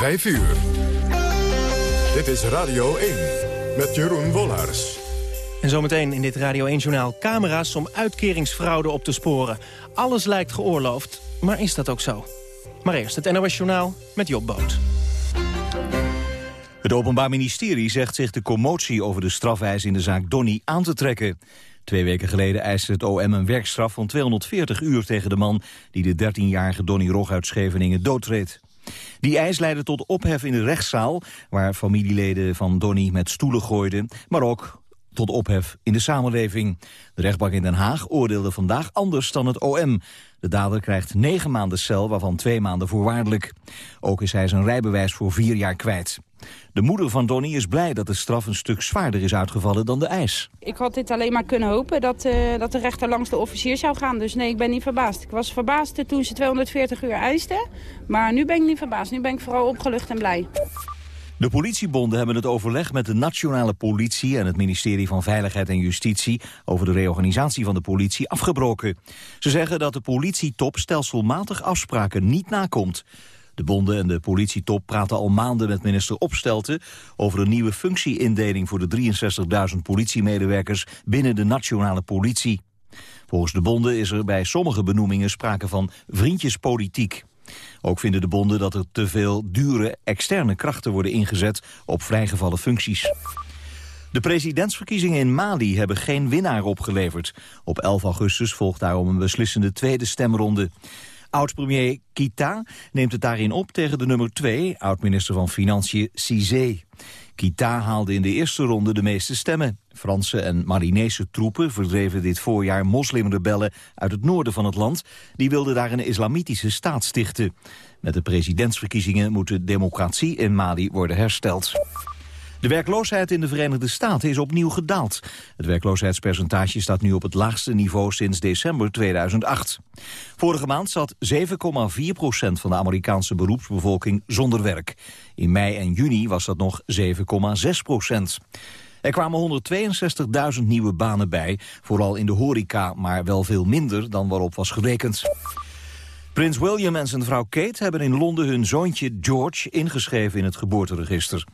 5 uur. Dit is Radio 1 met Jeroen Wollars. En zometeen in dit Radio 1-journaal camera's om uitkeringsfraude op te sporen. Alles lijkt geoorloofd, maar is dat ook zo? Maar eerst het NOS-journaal met Job Boot. Het Openbaar Ministerie zegt zich de commotie over de strafeis in de zaak Donny aan te trekken. Twee weken geleden eiste het OM een werkstraf van 240 uur tegen de man... die de 13-jarige Donny Rog uit Scheveningen doodreed. Die eis leidde tot ophef in de rechtszaal... waar familieleden van Donny met stoelen gooiden... maar ook tot ophef in de samenleving. De rechtbank in Den Haag oordeelde vandaag anders dan het OM. De dader krijgt negen maanden cel, waarvan twee maanden voorwaardelijk. Ook is hij zijn rijbewijs voor vier jaar kwijt. De moeder van Donny is blij dat de straf een stuk zwaarder is uitgevallen dan de eis. Ik had dit alleen maar kunnen hopen dat, uh, dat de rechter langs de officier zou gaan. Dus nee, ik ben niet verbaasd. Ik was verbaasd toen ze 240 uur eisten. Maar nu ben ik niet verbaasd. Nu ben ik vooral opgelucht en blij. De politiebonden hebben het overleg met de nationale politie en het ministerie van Veiligheid en Justitie over de reorganisatie van de politie afgebroken. Ze zeggen dat de politietop stelselmatig afspraken niet nakomt. De bonden en de politietop praten al maanden met minister Opstelten over een nieuwe functieindeling voor de 63.000 politiemedewerkers binnen de nationale politie. Volgens de bonden is er bij sommige benoemingen sprake van vriendjespolitiek. Ook vinden de bonden dat er te veel dure externe krachten worden ingezet op vrijgevallen functies. De presidentsverkiezingen in Mali hebben geen winnaar opgeleverd. Op 11 augustus volgt daarom een beslissende tweede stemronde. Oud-premier Kita neemt het daarin op tegen de nummer 2, oud-minister van Financiën Cizé. Kita haalde in de eerste ronde de meeste stemmen. Franse en Marinese troepen verdreven dit voorjaar moslimrebellen uit het noorden van het land. Die wilden daar een islamitische staat stichten. Met de presidentsverkiezingen moet de democratie in Mali worden hersteld. De werkloosheid in de Verenigde Staten is opnieuw gedaald. Het werkloosheidspercentage staat nu op het laagste niveau sinds december 2008. Vorige maand zat 7,4 procent van de Amerikaanse beroepsbevolking zonder werk. In mei en juni was dat nog 7,6 procent. Er kwamen 162.000 nieuwe banen bij, vooral in de horeca, maar wel veel minder dan waarop was gerekend. Prins William en zijn vrouw Kate hebben in Londen hun zoontje George ingeschreven in het geboorteregister.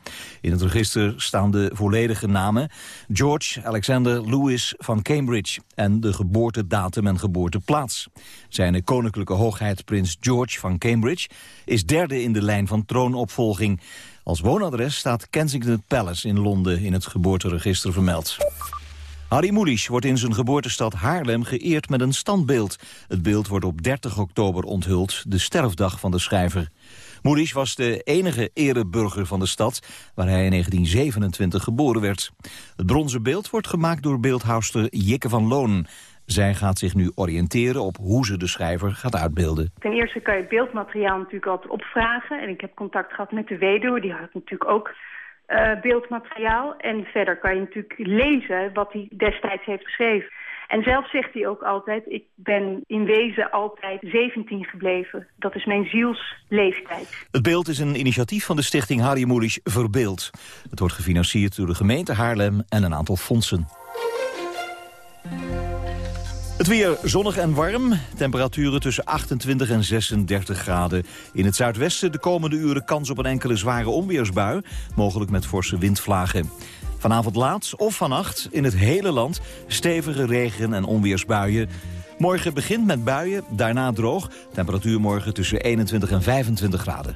In het register staan de volledige namen George Alexander Louis van Cambridge en de geboortedatum en geboorteplaats. Zijn koninklijke hoogheid prins George van Cambridge is derde in de lijn van troonopvolging. Als woonadres staat Kensington Palace in Londen in het geboorteregister vermeld. Harry Mulisch wordt in zijn geboortestad Haarlem geëerd met een standbeeld. Het beeld wordt op 30 oktober onthuld, de sterfdag van de schrijver. Mulisch was de enige ereburger van de stad, waar hij in 1927 geboren werd. Het bronzen beeld wordt gemaakt door beeldhouster Jikke van Loon. Zij gaat zich nu oriënteren op hoe ze de schrijver gaat uitbeelden. Ten eerste kan je beeldmateriaal natuurlijk altijd opvragen. En ik heb contact gehad met de weduwe, die had natuurlijk ook uh, beeldmateriaal. En verder kan je natuurlijk lezen wat hij destijds heeft geschreven. En zelf zegt hij ook altijd, ik ben in wezen altijd 17 gebleven. Dat is mijn zielsleeftijd. Het beeld is een initiatief van de stichting Harry Mulisch Verbeeld. Het wordt gefinancierd door de gemeente Haarlem en een aantal fondsen. Het weer zonnig en warm. Temperaturen tussen 28 en 36 graden. In het zuidwesten de komende uren kans op een enkele zware onweersbui. Mogelijk met forse windvlagen. Vanavond laat of vannacht in het hele land stevige regen- en onweersbuien. Morgen begint met buien, daarna droog. Temperatuur morgen tussen 21 en 25 graden.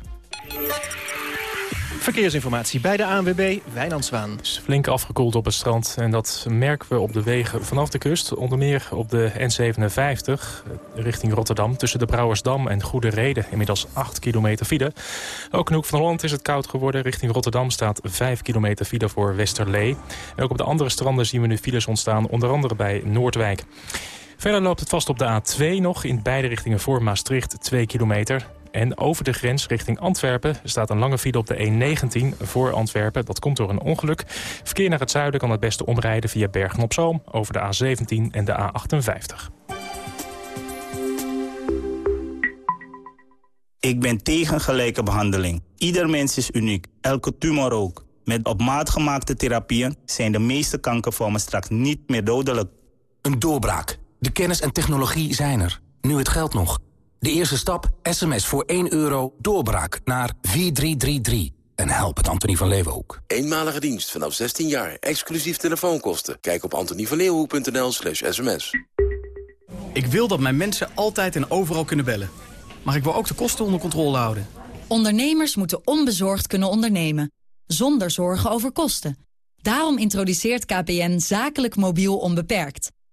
Verkeersinformatie bij de ANWB, Wijnand Zwaan. is flink afgekoeld op het strand en dat merken we op de wegen vanaf de kust. Onder meer op de N57 richting Rotterdam tussen de Brouwersdam en Goede Reden. Inmiddels 8 kilometer file. Ook in Hoek van Holland is het koud geworden. Richting Rotterdam staat 5 kilometer file voor Westerlee. Ook op de andere stranden zien we nu files ontstaan, onder andere bij Noordwijk. Verder loopt het vast op de A2 nog in beide richtingen voor Maastricht 2 kilometer. En over de grens richting Antwerpen staat een lange file op de E19 voor Antwerpen. Dat komt door een ongeluk. Verkeer naar het zuiden kan het beste omrijden via Bergen-op-Zoom... over de A17 en de A58. Ik ben tegen gelijke behandeling. Ieder mens is uniek, elke tumor ook. Met op maat gemaakte therapieën zijn de meeste kankervormen straks niet meer dodelijk. Een doorbraak. De kennis en technologie zijn er. Nu het geld nog. De eerste stap, sms voor 1 euro, doorbraak naar 4333. En help het Antonie van Leeuwenhoek. Eenmalige dienst vanaf 16 jaar, exclusief telefoonkosten. Kijk op antonievaleeuwenhoek.nl slash sms. Ik wil dat mijn mensen altijd en overal kunnen bellen. Maar ik wil ook de kosten onder controle houden. Ondernemers moeten onbezorgd kunnen ondernemen. Zonder zorgen over kosten. Daarom introduceert KPN zakelijk mobiel onbeperkt.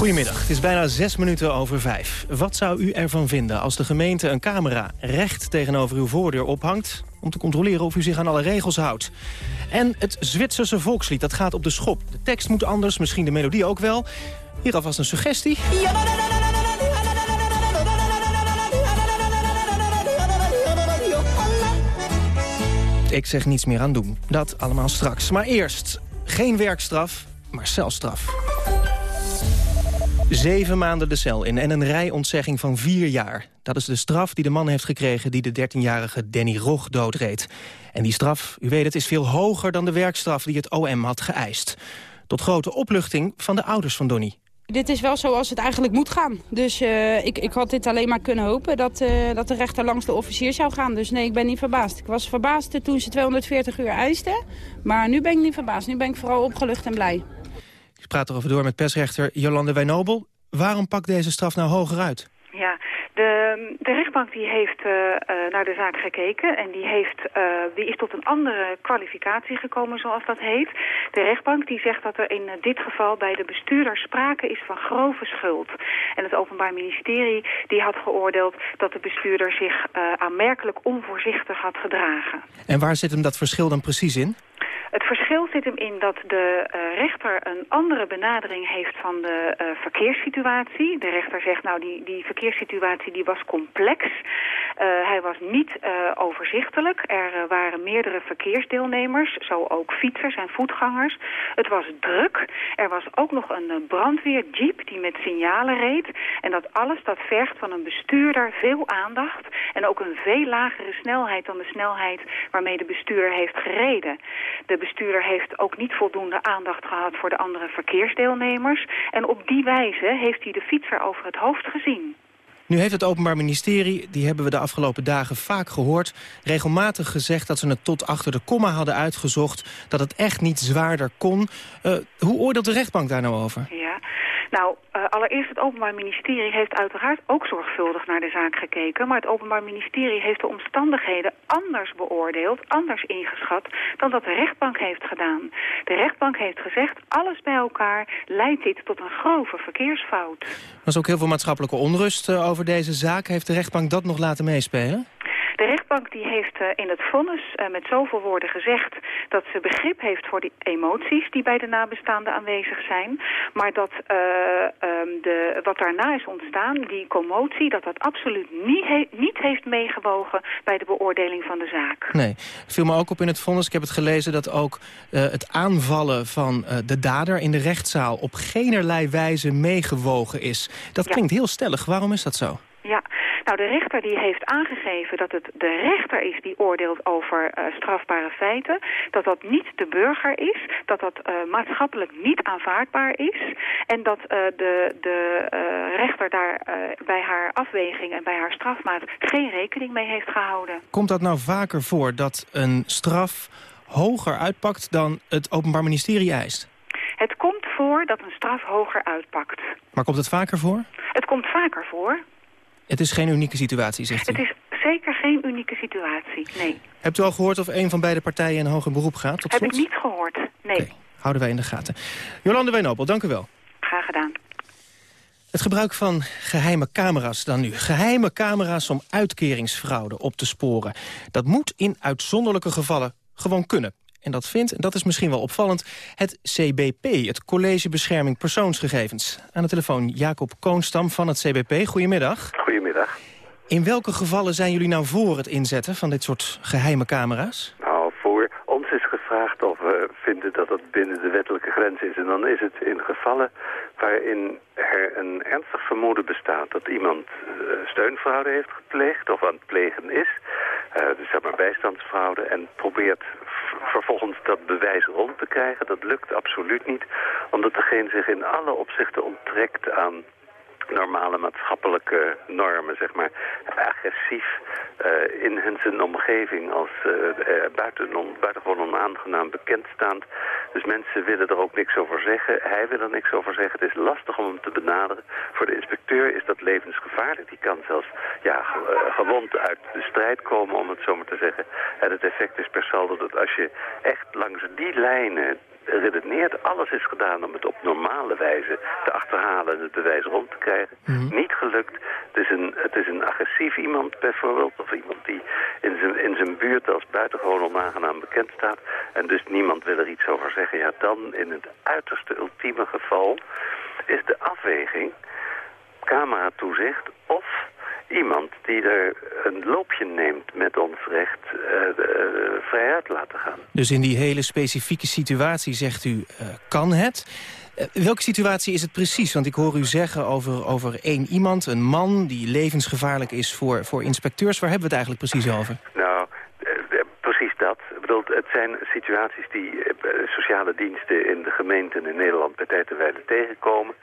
Goedemiddag, het is bijna zes minuten over vijf. Wat zou u ervan vinden als de gemeente een camera recht tegenover uw voordeur ophangt... om te controleren of u zich aan alle regels houdt? En het Zwitserse volkslied, dat gaat op de schop. De tekst moet anders, misschien de melodie ook wel. Hier alvast een suggestie. Ik zeg niets meer aan doen. Dat allemaal straks. Maar eerst, geen werkstraf, maar celstraf. Zeven maanden de cel in en een rijontzegging van vier jaar. Dat is de straf die de man heeft gekregen die de 13-jarige Danny Rog doodreed. En die straf, u weet het, is veel hoger dan de werkstraf die het OM had geëist. Tot grote opluchting van de ouders van Donny. Dit is wel zoals het eigenlijk moet gaan. Dus uh, ik, ik had dit alleen maar kunnen hopen dat, uh, dat de rechter langs de officier zou gaan. Dus nee, ik ben niet verbaasd. Ik was verbaasd toen ze 240 uur eisten. Maar nu ben ik niet verbaasd. Nu ben ik vooral opgelucht en blij. Praat erover door met persrechter Jolande Wijnobel. Waarom pakt deze straf nou hoger uit? Ja, de, de rechtbank die heeft uh, uh, naar de zaak gekeken en die, heeft, uh, die is tot een andere kwalificatie gekomen, zoals dat heet. De rechtbank die zegt dat er in dit geval bij de bestuurder sprake is van grove schuld. En het Openbaar Ministerie die had geoordeeld dat de bestuurder zich aanmerkelijk onvoorzichtig had gedragen. En waar zit hem dat verschil dan precies in? Het verschil zit hem in dat de uh, rechter een andere benadering heeft van de uh, verkeerssituatie. De rechter zegt, nou, die, die verkeerssituatie die was complex. Uh, hij was niet overzichtelijk. Er waren meerdere verkeersdeelnemers, zo ook fietsers en voetgangers. Het was druk. Er was ook nog een brandweerjeep die met signalen reed. En dat alles, dat vergt van een bestuurder veel aandacht. En ook een veel lagere snelheid dan de snelheid waarmee de bestuurder heeft gereden. De bestuurder heeft ook niet voldoende aandacht gehad voor de andere verkeersdeelnemers. En op die wijze heeft hij de fietser over het hoofd gezien. Nu heeft het Openbaar Ministerie, die hebben we de afgelopen dagen vaak gehoord... regelmatig gezegd dat ze het tot achter de komma hadden uitgezocht... dat het echt niet zwaarder kon. Uh, hoe oordeelt de rechtbank daar nou over? Nou, uh, allereerst het Openbaar Ministerie heeft uiteraard ook zorgvuldig naar de zaak gekeken. Maar het Openbaar Ministerie heeft de omstandigheden anders beoordeeld, anders ingeschat, dan dat de rechtbank heeft gedaan. De rechtbank heeft gezegd, alles bij elkaar leidt dit tot een grove verkeersfout. Er was ook heel veel maatschappelijke onrust uh, over deze zaak. Heeft de rechtbank dat nog laten meespelen? De rechtbank die heeft uh, in het vonnis uh, met zoveel woorden gezegd dat ze begrip heeft voor die emoties die bij de nabestaanden aanwezig zijn. Maar dat uh, um, de, wat daarna is ontstaan, die commotie, dat dat absoluut niet, he niet heeft meegewogen bij de beoordeling van de zaak. Nee, viel me ook op in het vonnis. Ik heb het gelezen dat ook het aanvallen van de dader in de rechtszaal op geenerlei wijze meegewogen is. Dat ja. klinkt heel stellig. Waarom is dat zo? Nou de rechter die heeft aangegeven dat het de rechter is die oordeelt over uh, strafbare feiten. Dat dat niet de burger is, dat dat uh, maatschappelijk niet aanvaardbaar is. En dat uh, de, de rechter daar bij haar afweging en bij haar strafmaat geen rekening mee heeft gehouden. Komt dat nou vaker voor dat een straf hoger uitpakt dan het Openbaar Ministerie eist? Het komt voor dat een straf hoger uitpakt. Maar komt het vaker voor? Het komt vaker voor. Het is geen unieke situatie, zegt u? Het is zeker geen unieke situatie, nee. Hebt u al gehoord of een van beide partijen in hoger beroep gaat? Tot Heb slot? ik niet gehoord, nee. Okay. Houden wij in de gaten. Jolande Wijnopel, dank u wel. Graag gedaan. Het gebruik van geheime camera's dan nu. Geheime camera's om uitkeringsfraude op te sporen. Dat moet in uitzonderlijke gevallen gewoon kunnen. En dat vindt, en dat is misschien wel opvallend, het CBP, het College Bescherming Persoonsgegevens. Aan de telefoon Jacob Koonstam van het CBP. Goedemiddag. Goedemiddag. In welke gevallen zijn jullie nou voor het inzetten van dit soort geheime camera's? Nou, voor ons is gevraagd of we vinden dat het binnen de wettelijke grens is. En dan is het in gevallen waarin er een ernstig vermoeden bestaat dat iemand uh, steunfraude heeft gepleegd of aan het plegen is. Uh, dus zeg maar bijstandsfraude en probeert vervolgens dat bewijs rond te krijgen. Dat lukt absoluut niet, omdat degene zich in alle opzichten onttrekt aan normale maatschappelijke normen, zeg maar, agressief uh, in hun zijn omgeving als uh, buiten, on, buitengewoon onaangenaam bekendstaand. Dus mensen willen er ook niks over zeggen. Hij wil er niks over zeggen. Het is lastig om hem te benaderen. Voor de inspecteur is dat levensgevaarlijk. Die kan zelfs ja, gewond uit de strijd komen, om het zo maar te zeggen. En het effect is per saldo dat als je echt langs die lijnen redeneert. Alles is gedaan om het op normale wijze te achterhalen en het bewijs rond te krijgen. Mhm. Niet gelukt. Het is, een, het is een agressief iemand bijvoorbeeld. Of iemand die in zijn, in zijn buurt als buitengewoon onaangenaam bekend staat. En dus niemand wil er iets over zeggen. Ja, dan in het uiterste ultieme geval is de afweging cameratoezicht of iemand die er een loopje neemt met ons recht uh, vrij uit laten gaan. Dus in die hele specifieke situatie zegt u, uh, kan het? Uh, welke situatie is het precies? Want ik hoor u zeggen over, over één iemand, een man... die levensgevaarlijk is voor, voor inspecteurs. Waar hebben we het eigenlijk precies over? Nou, precies dat. Ik bedoel, het zijn situaties die sociale diensten in de gemeenten in Nederland bij tijd en wijle tegenkomen.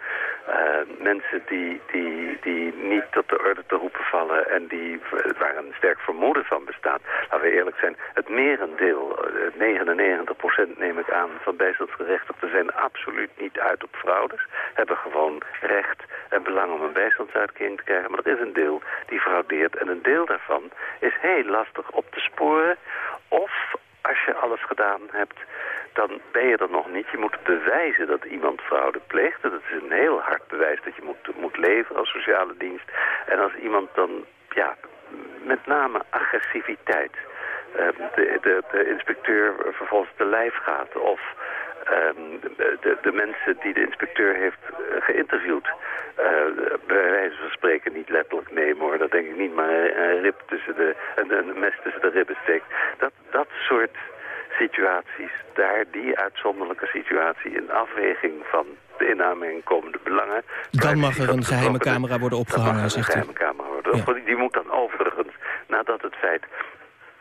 Uh, mensen die, die, die niet tot de orde te roepen vallen en die, waar een sterk vermoeden van bestaat. Laten we eerlijk zijn, het merendeel, 99% neem ik aan, van bijstandsgerechtigden zijn absoluut niet uit op fraudes. Hebben gewoon recht en belang om een bijstandsuitkering te krijgen. Maar er is een deel die fraudeert en een deel daarvan is heel lastig op te sporen. Of als je alles gedaan hebt, dan ben je er nog niet. Je moet bewijzen dat iemand fraude pleegt. Dat is een heel hard bewijs dat je moet, moet leveren als sociale dienst. En als iemand dan, ja, met name agressiviteit... Uh, de, de, de, inspecteur vervolgens te lijf gaat... of um, de, de, mensen die de inspecteur heeft geïnterviewd... Uh, bij wijze van spreken niet letterlijk nemen hoor. Dat denk ik niet, maar een rib tussen de, een, een mes tussen de ribben steekt. Dat, dat soort situaties, daar die uitzonderlijke situatie in afweging van de inname en komende belangen. Dan mag er een geheime camera worden opgehangen, zegt u. een geheime camera worden ja. Die moet dan overigens, nadat het feit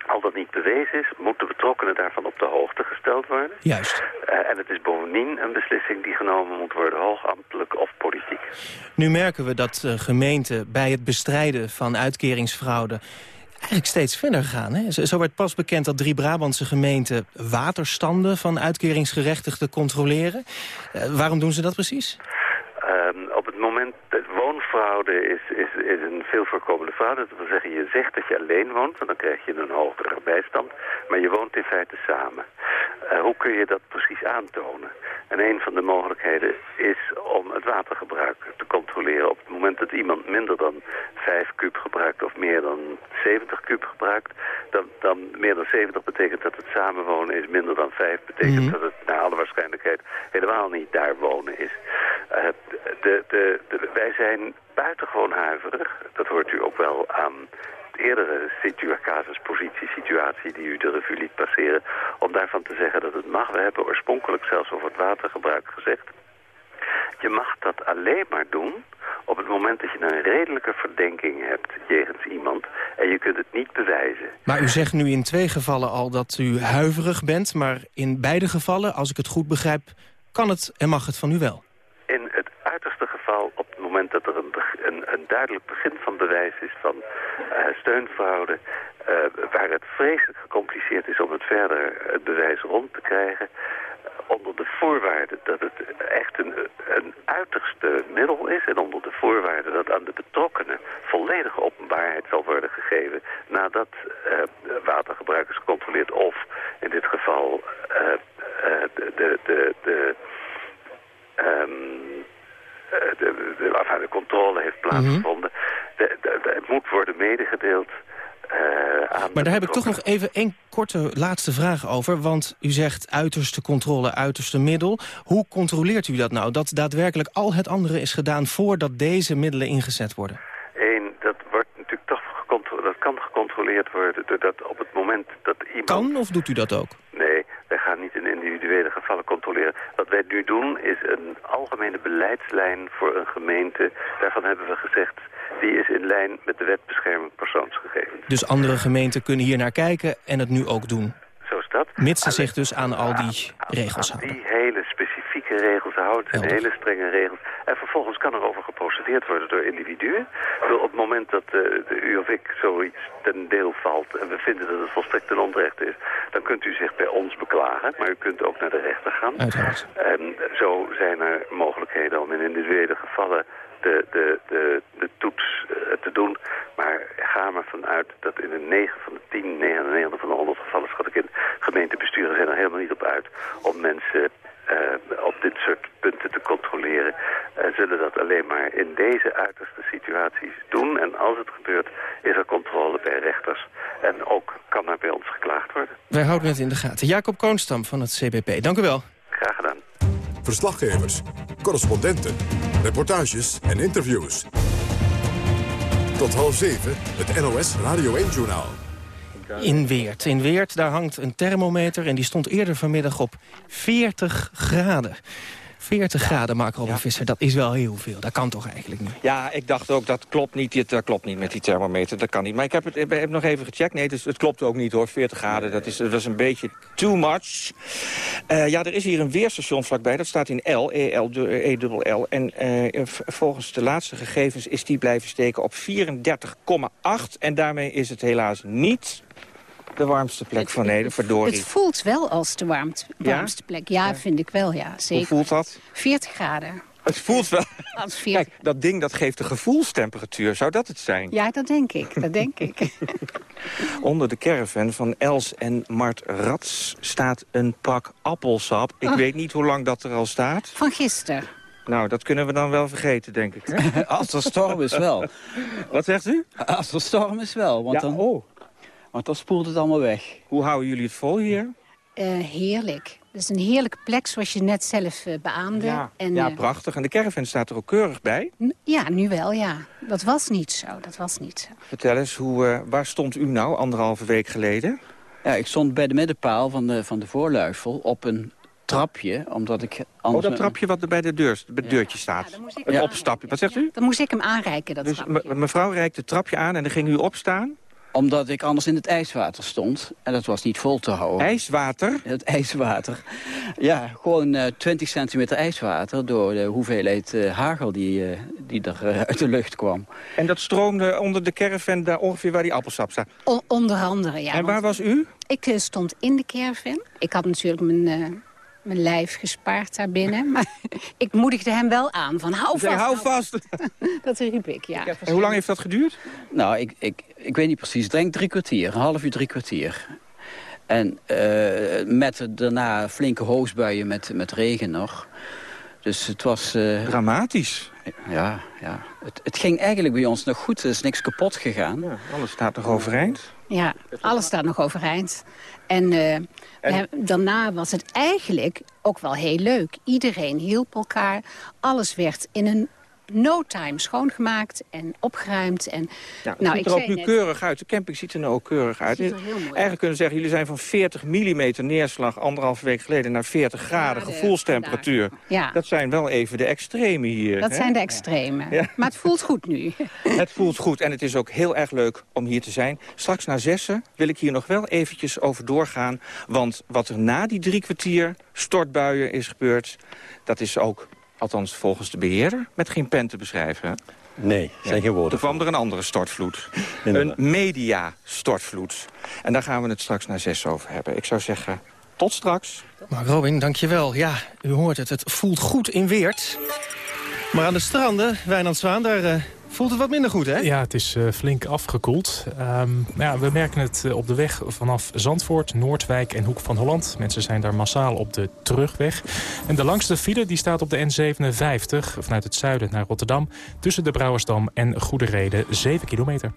al dat niet bewezen is, moet de betrokkenen daarvan op de hoogte gesteld worden. Juist. Uh, en het is bovendien een beslissing die genomen moet worden, hoogambtelijk of politiek. Nu merken we dat uh, gemeenten bij het bestrijden van uitkeringsfraude eigenlijk steeds verder gaan. Hè? Zo, zo werd pas bekend dat drie Brabantse gemeenten waterstanden van uitkeringsgerechtigden controleren. Uh, waarom doen ze dat precies? Um, op het moment, woonfraude is, is, voorkomende fraude. Dat wil zeggen, je zegt dat je alleen woont, want dan krijg je een hogere bijstand. Maar je woont in feite samen. Uh, hoe kun je dat precies aantonen? En een van de mogelijkheden is om het watergebruik te controleren. Op het moment dat iemand minder dan 5 kub gebruikt of meer dan 70 kub gebruikt... dan, dan meer dan 70 betekent dat het samenwonen is. Minder dan 5 betekent mm -hmm. dat het naar alle waarschijnlijkheid helemaal niet daar wonen is. Uh, de, de, wij zijn buitengewoon huiverig. Dat hoort u ook wel aan de eerdere casuspositie-situatie die u de revue liet passeren, om daarvan te zeggen dat het mag. We hebben oorspronkelijk zelfs over het watergebruik gezegd. Je mag dat alleen maar doen op het moment dat je een redelijke verdenking hebt jegens iemand en je kunt het niet bewijzen. Maar u zegt nu in twee gevallen al dat u huiverig bent, maar in beide gevallen, als ik het goed begrijp, kan het en mag het van u wel? In het uiterste geval, op het moment dat er een, duidelijk begin van bewijs is van uh, steunfraude, uh, waar het vreselijk gecompliceerd is om het verder het bewijs rond te krijgen, onder de voorwaarde dat het echt een, een uiterste middel is... en onder de voorwaarde dat aan de betrokkenen volledige openbaarheid zal worden gegeven... nadat uh, watergebruik is gecontroleerd of in dit geval de, de, de, um, de, de, de, de, controle heeft plaatsgevonden. Mm -hmm. het moet worden medegedeeld... Uh, maar daar heb ik toch nog even één korte laatste vraag over. Want u zegt uiterste controle, uiterste middel. Hoe controleert u dat nou? Dat daadwerkelijk al het andere is gedaan voordat deze middelen ingezet worden? Eén, dat wordt natuurlijk toch gecontroleerd worden. Doordat op het moment dat iemand... Kan of doet u dat ook? Nee, wij gaan niet in individuele gevallen controleren. Wat wij nu doen is een algemene beleidslijn voor een gemeente. Daarvan hebben we gezegd, die is in lijn met de wet bescherming persoonsgegevens. Dus andere gemeenten kunnen hier naar kijken en het nu ook doen? Zo is dat. Mits ze zich dus aan al die regels houden. Die hele regels houdt en hele strenge regels. En vervolgens kan er over geprocedeerd worden door individuen. Op het moment dat uh, de u of ik zoiets ten deel valt en we vinden dat het volstrekt ten onrechte is, dan kunt u zich bij ons beklagen. Maar u kunt ook naar de rechter gaan. Uiteraard. En zo zijn er mogelijkheden om in individuele gevallen de, de, de, de toets uh, te doen. Maar ga maar vanuit dat in de 9 van de 10, 99 van de 100 gevallen, schat ik in, gemeentebesturen zijn er helemaal niet op uit om mensen op dit soort punten te controleren. Uh, zullen dat alleen maar in deze uiterste situaties doen. En als het gebeurt, is er controle bij rechters. En ook kan er bij ons geklaagd worden. Wij houden het in de gaten. Jacob Koonstam van het CBP, dank u wel. Graag gedaan. Verslaggevers, correspondenten, reportages en interviews. Tot half zeven, het NOS Radio 1-journaal. In Weert. In Weert, daar hangt een thermometer en die stond eerder vanmiddag op 40 graden. 40 graden, Mark Robin Visser, dat is wel heel veel. Dat kan toch eigenlijk niet? Ja, ik dacht ook, dat klopt niet, dat klopt niet met die thermometer. Dat kan niet. Maar ik heb het ik heb nog even gecheckt. Nee, dus het klopt ook niet hoor. 40 graden, dat is, dat is een beetje too much. Uh, ja, er is hier een weerstation vlakbij. Dat staat in L, E-L, E-L-L. En uh, volgens de laatste gegevens is die blijven steken op 34,8. En daarmee is het helaas niet de warmste plek van Nederland, verdorie. Het voelt wel als de warmte, warmste ja? plek. Ja, ja, vind ik wel, ja. Zeker. Hoe voelt dat? 40 graden. Het voelt wel... Kijk, dat ding dat geeft de gevoelstemperatuur. Zou dat het zijn? Ja, dat denk ik. Dat denk ik. Onder de caravan van Els en Mart Rats staat een pak appelsap. Ik oh. weet niet hoe lang dat er al staat. Van gisteren. Nou, dat kunnen we dan wel vergeten, denk ik. Hè? Als er storm is wel. Wat zegt u? Als er storm is wel. Want ja, dan... oh. Want dan spoelt het allemaal weg. Hoe houden jullie het vol hier? Uh, heerlijk. Het is een heerlijke plek, zoals je net zelf uh, beaamde. Ja, en, ja, prachtig. En de caravan staat er ook keurig bij. Ja, nu wel, ja. Dat was niet zo, dat was niet zo. Vertel eens, hoe, uh, waar stond u nou anderhalve week geleden? Ja, ik stond bij de middenpaal van de, van de voorluifel op een trapje, omdat ik... Oh, dat trapje wat er bij de, deur, bij de deurtje staat. Ja, het ja. opstapje. Wat zegt u? Dan moest ik hem aanreiken, dat dus trapje. mevrouw reikt het trapje aan en dan ging u opstaan? Omdat ik anders in het ijswater stond. En dat was niet vol te houden. IJswater? Het ijswater. Ja, gewoon uh, 20 centimeter ijswater... door de hoeveelheid uh, hagel die, uh, die er uh, uit de lucht kwam. En dat stroomde onder de caravan daar ongeveer waar die appelsap staat? O onder andere, ja. En waar was u? Ik stond in de caravan. Ik had natuurlijk mijn mijn lijf gespaard daarbinnen. Maar ik moedigde hem wel aan van hou vast. hou vast. dat riep ik, ja. En hoe lang heeft dat geduurd? Nou, ik, ik, ik weet niet precies. Ik denk drie kwartier. Een half uur, drie kwartier. En uh, met daarna flinke hoosbuien met, met regen nog. Dus het was... Uh, Dramatisch. Ja, ja. Het, het, ging eigenlijk bij ons nog goed. Er is niks kapot gegaan. Ja, alles staat nog overeind. Ja, alles staat nog overeind. En, uh, en... daarna was het eigenlijk ook wel heel leuk. Iedereen hielp elkaar. Alles werd in een no time schoongemaakt en opgeruimd. En, ja, het nou, ziet er ook nu net... keurig uit. De camping ziet er nu ook keurig uit. Ziet er heel mooi Eigenlijk kunnen we zeggen, jullie zijn van 40 mm neerslag... anderhalve week geleden naar 40 graden ja, gevoelstemperatuur. Ja. Dat zijn wel even de extreme hier. Dat hè? zijn de extreme. Ja. Maar het voelt goed nu. het voelt goed en het is ook heel erg leuk om hier te zijn. Straks na zessen wil ik hier nog wel eventjes over doorgaan. Want wat er na die drie kwartier stortbuien is gebeurd... dat is ook althans volgens de beheerder, met geen pen te beschrijven. Nee, zijn geen woorden. Toen kwam er een andere stortvloed. een media-stortvloed. En daar gaan we het straks naar zes over hebben. Ik zou zeggen, tot straks. Mark Robin, dankjewel. Ja, u hoort het, het voelt goed in Weert. Maar aan de stranden, Wijnand Zwaan, daar uh, voelt het wat minder goed, hè? Ja, het is uh, flink afgekoeld. Um, ja, we merken het uh, op de weg vanaf Zandvoort, Noordwijk en Hoek van Holland. Mensen zijn daar massaal op de terugweg. En de langste file die staat op de N57 vanuit het zuiden naar Rotterdam... tussen de Brouwersdam en Goede Reden, 7 kilometer.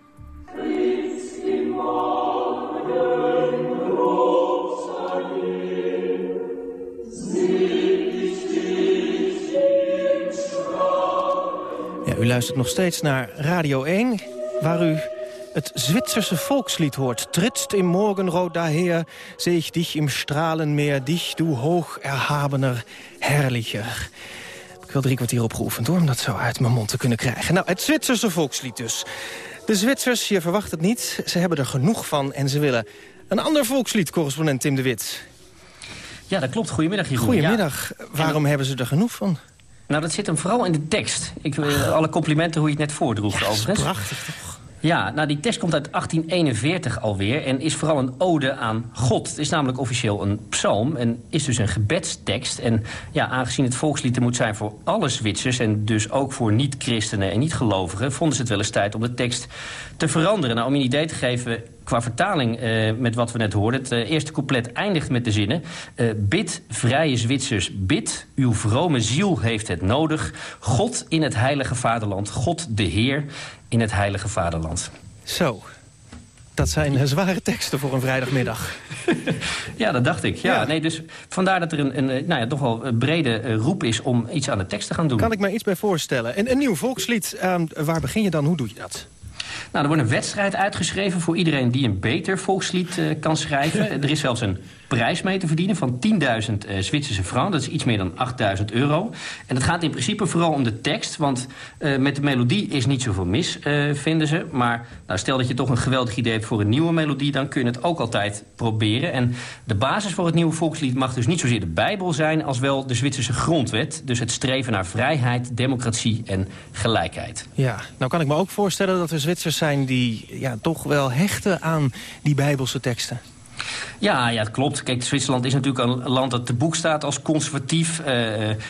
U luistert nog steeds naar Radio 1, waar u het Zwitserse volkslied hoort. Trittst im Morgenrood daher, zie ik dich im Stralenmeer, dich du hoog erhabener, herrlicher. Ik wil drie kwartier opgeoefend hoor, om dat zo uit mijn mond te kunnen krijgen. Nou, het Zwitserse volkslied dus. De Zwitsers, je verwacht het niet, ze hebben er genoeg van en ze willen een ander volkslied, correspondent Tim de Wit. Ja, dat klopt. Goedemiddag, Jeroen. Goedemiddag. Waarom hebben ze er genoeg van? Nou, dat zit hem vooral in de tekst. Ik wil alle complimenten hoe je het net voordroeg, ja, overigens. prachtig, toch? Ja, nou die tekst komt uit 1841 alweer en is vooral een ode aan God. Het is namelijk officieel een psalm en is dus een gebedstekst. En ja, aangezien het volkslied er moet zijn voor alle Zwitsers... en dus ook voor niet-christenen en niet-gelovigen... vonden ze het wel eens tijd om de tekst te veranderen. Nou, om je een idee te geven qua vertaling eh, met wat we net hoorden. Het eh, eerste couplet eindigt met de zinnen... Eh, bid, vrije Zwitsers, bid, uw vrome ziel heeft het nodig. God in het heilige vaderland, God de Heer in het heilige vaderland. Zo, dat zijn zware teksten voor een vrijdagmiddag. Ja, dat dacht ik. Ja, Nee, dus vandaar dat er een, een nou ja, toch wel een brede roep is om iets aan de tekst te gaan doen. Kan ik me iets bij voorstellen. En een nieuw volkslied, ehm, waar begin je dan? Hoe doe je dat? Nou, er wordt een wedstrijd uitgeschreven voor iedereen die een beter volkslied uh, kan schrijven. er is zelfs een prijs mee te verdienen van 10.000 uh, Zwitserse francs. Dat is iets meer dan 8.000 euro. En het gaat in principe vooral om de tekst. Want uh, met de melodie is niet zoveel mis, vinden ze. Maar nou, stel dat je toch een geweldig idee hebt voor een nieuwe melodie... dan kun je het ook altijd proberen. En de basis voor het nieuwe volkslied mag dus niet zozeer de Bijbel zijn... als wel de Zwitserse grondwet. Dus het streven naar vrijheid, democratie en gelijkheid. Ja, nou kan ik me ook voorstellen dat er Zwitsers zijn... die ja, toch wel hechten aan die Bijbelse teksten. Ja, ja, het klopt. Kijk, Zwitserland is natuurlijk een land dat te boek staat als conservatief. Uh,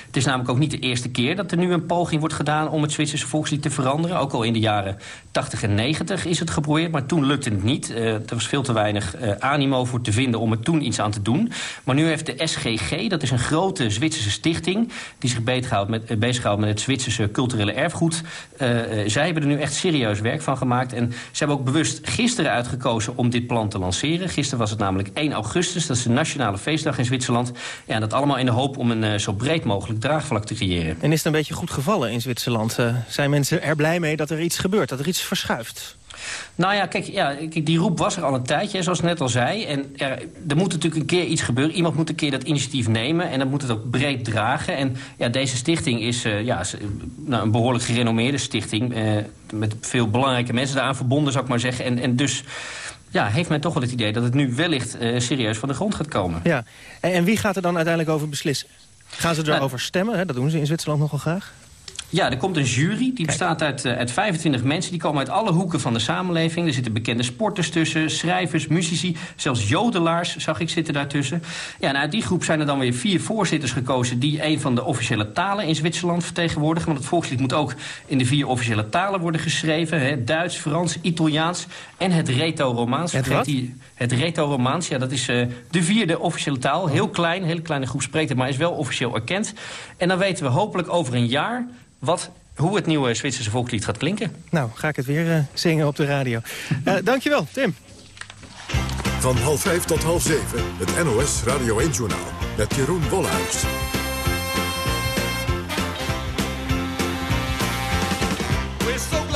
het is namelijk ook niet de eerste keer dat er nu een poging wordt gedaan... om het Zwitserse volkslied te veranderen. Ook al in de jaren 80 en 90 is het geprobeerd, maar toen lukte het niet. Uh, er was veel te weinig animo voor te vinden om er toen iets aan te doen. Maar nu heeft de SGG, dat is een grote Zwitserse stichting... die zich bezighoudt met, bezighoudt met het Zwitserse culturele erfgoed. zij hebben er nu echt serieus werk van gemaakt. En ze hebben ook bewust gisteren uitgekozen om dit plan te lanceren. Gisteren was het namelijk 1 augustus, dat is de nationale feestdag in Zwitserland. Ja, en dat allemaal in de hoop om een uh, zo breed mogelijk draagvlak te creëren. En is het een beetje goed gevallen in Zwitserland? Uh, zijn mensen er blij mee dat er iets gebeurt, dat er iets verschuift? Nou ja, kijk, ja, die roep was er al een tijdje, zoals ik net al zei. En er, er moet natuurlijk een keer iets gebeuren. Iemand moet een keer dat initiatief nemen en dan moet het ook breed dragen. En ja, deze stichting is uh, ja, nou, een behoorlijk gerenommeerde stichting... Uh, met veel belangrijke mensen daaraan verbonden, zou ik maar zeggen. En, en dus ja, heeft men toch wel het idee dat het nu wellicht uh, serieus van de grond gaat komen. Ja, en, en wie gaat er dan uiteindelijk over beslissen? Gaan ze erover stemmen? Hè? Dat doen ze in Zwitserland nogal graag. Ja, er komt een jury. Die Kijk. bestaat uit, uh, uit 25 mensen. Die komen uit alle hoeken van de samenleving. Er zitten bekende sporters tussen, schrijvers, muzici. Zelfs jodelaars zag ik zitten daartussen. Ja, en uit die groep zijn er dan weer vier voorzitters gekozen... die een van de officiële talen in Zwitserland vertegenwoordigen. Want het volkslied moet ook in de vier officiële talen worden geschreven. Hè? Duits, Frans, Italiaans en het Reto-Romaans. Het wat? Die, het Reto-Romaans, ja, dat is uh, de vierde officiële taal. Heel klein, hele kleine groep spreekt het, maar is wel officieel erkend. En dan weten we hopelijk over een jaar wat, hoe het nieuwe Zwitserse volkslied gaat klinken. Nou, ga ik het weer uh, zingen op de radio. uh, dankjewel, Tim. Van half vijf tot half zeven, het NOS Radio 1-journaal met Jeroen Wollhuis. We're so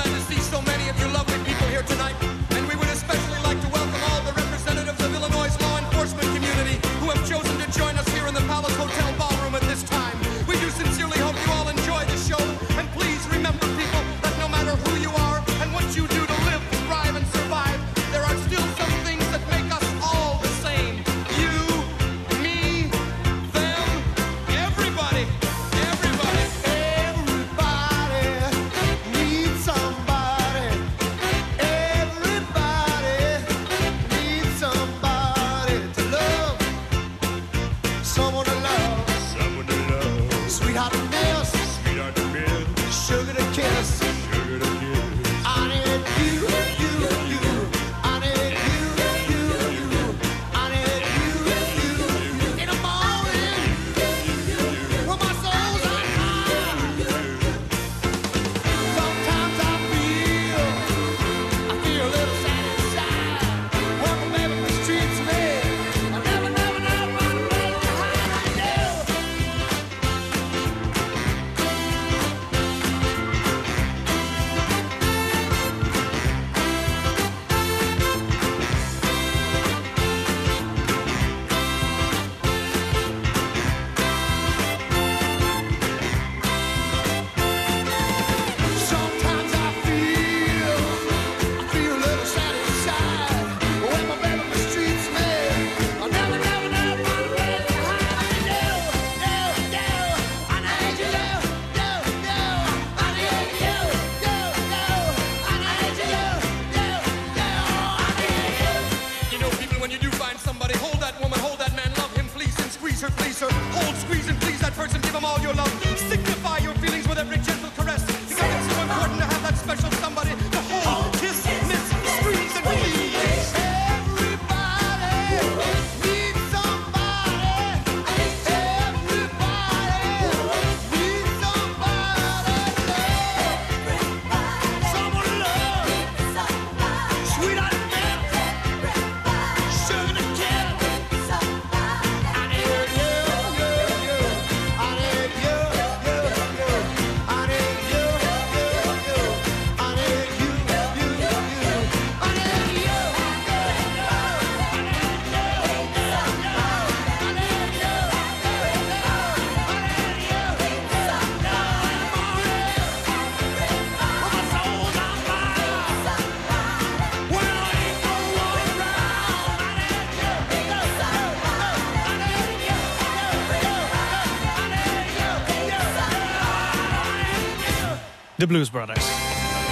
De Blues Brothers.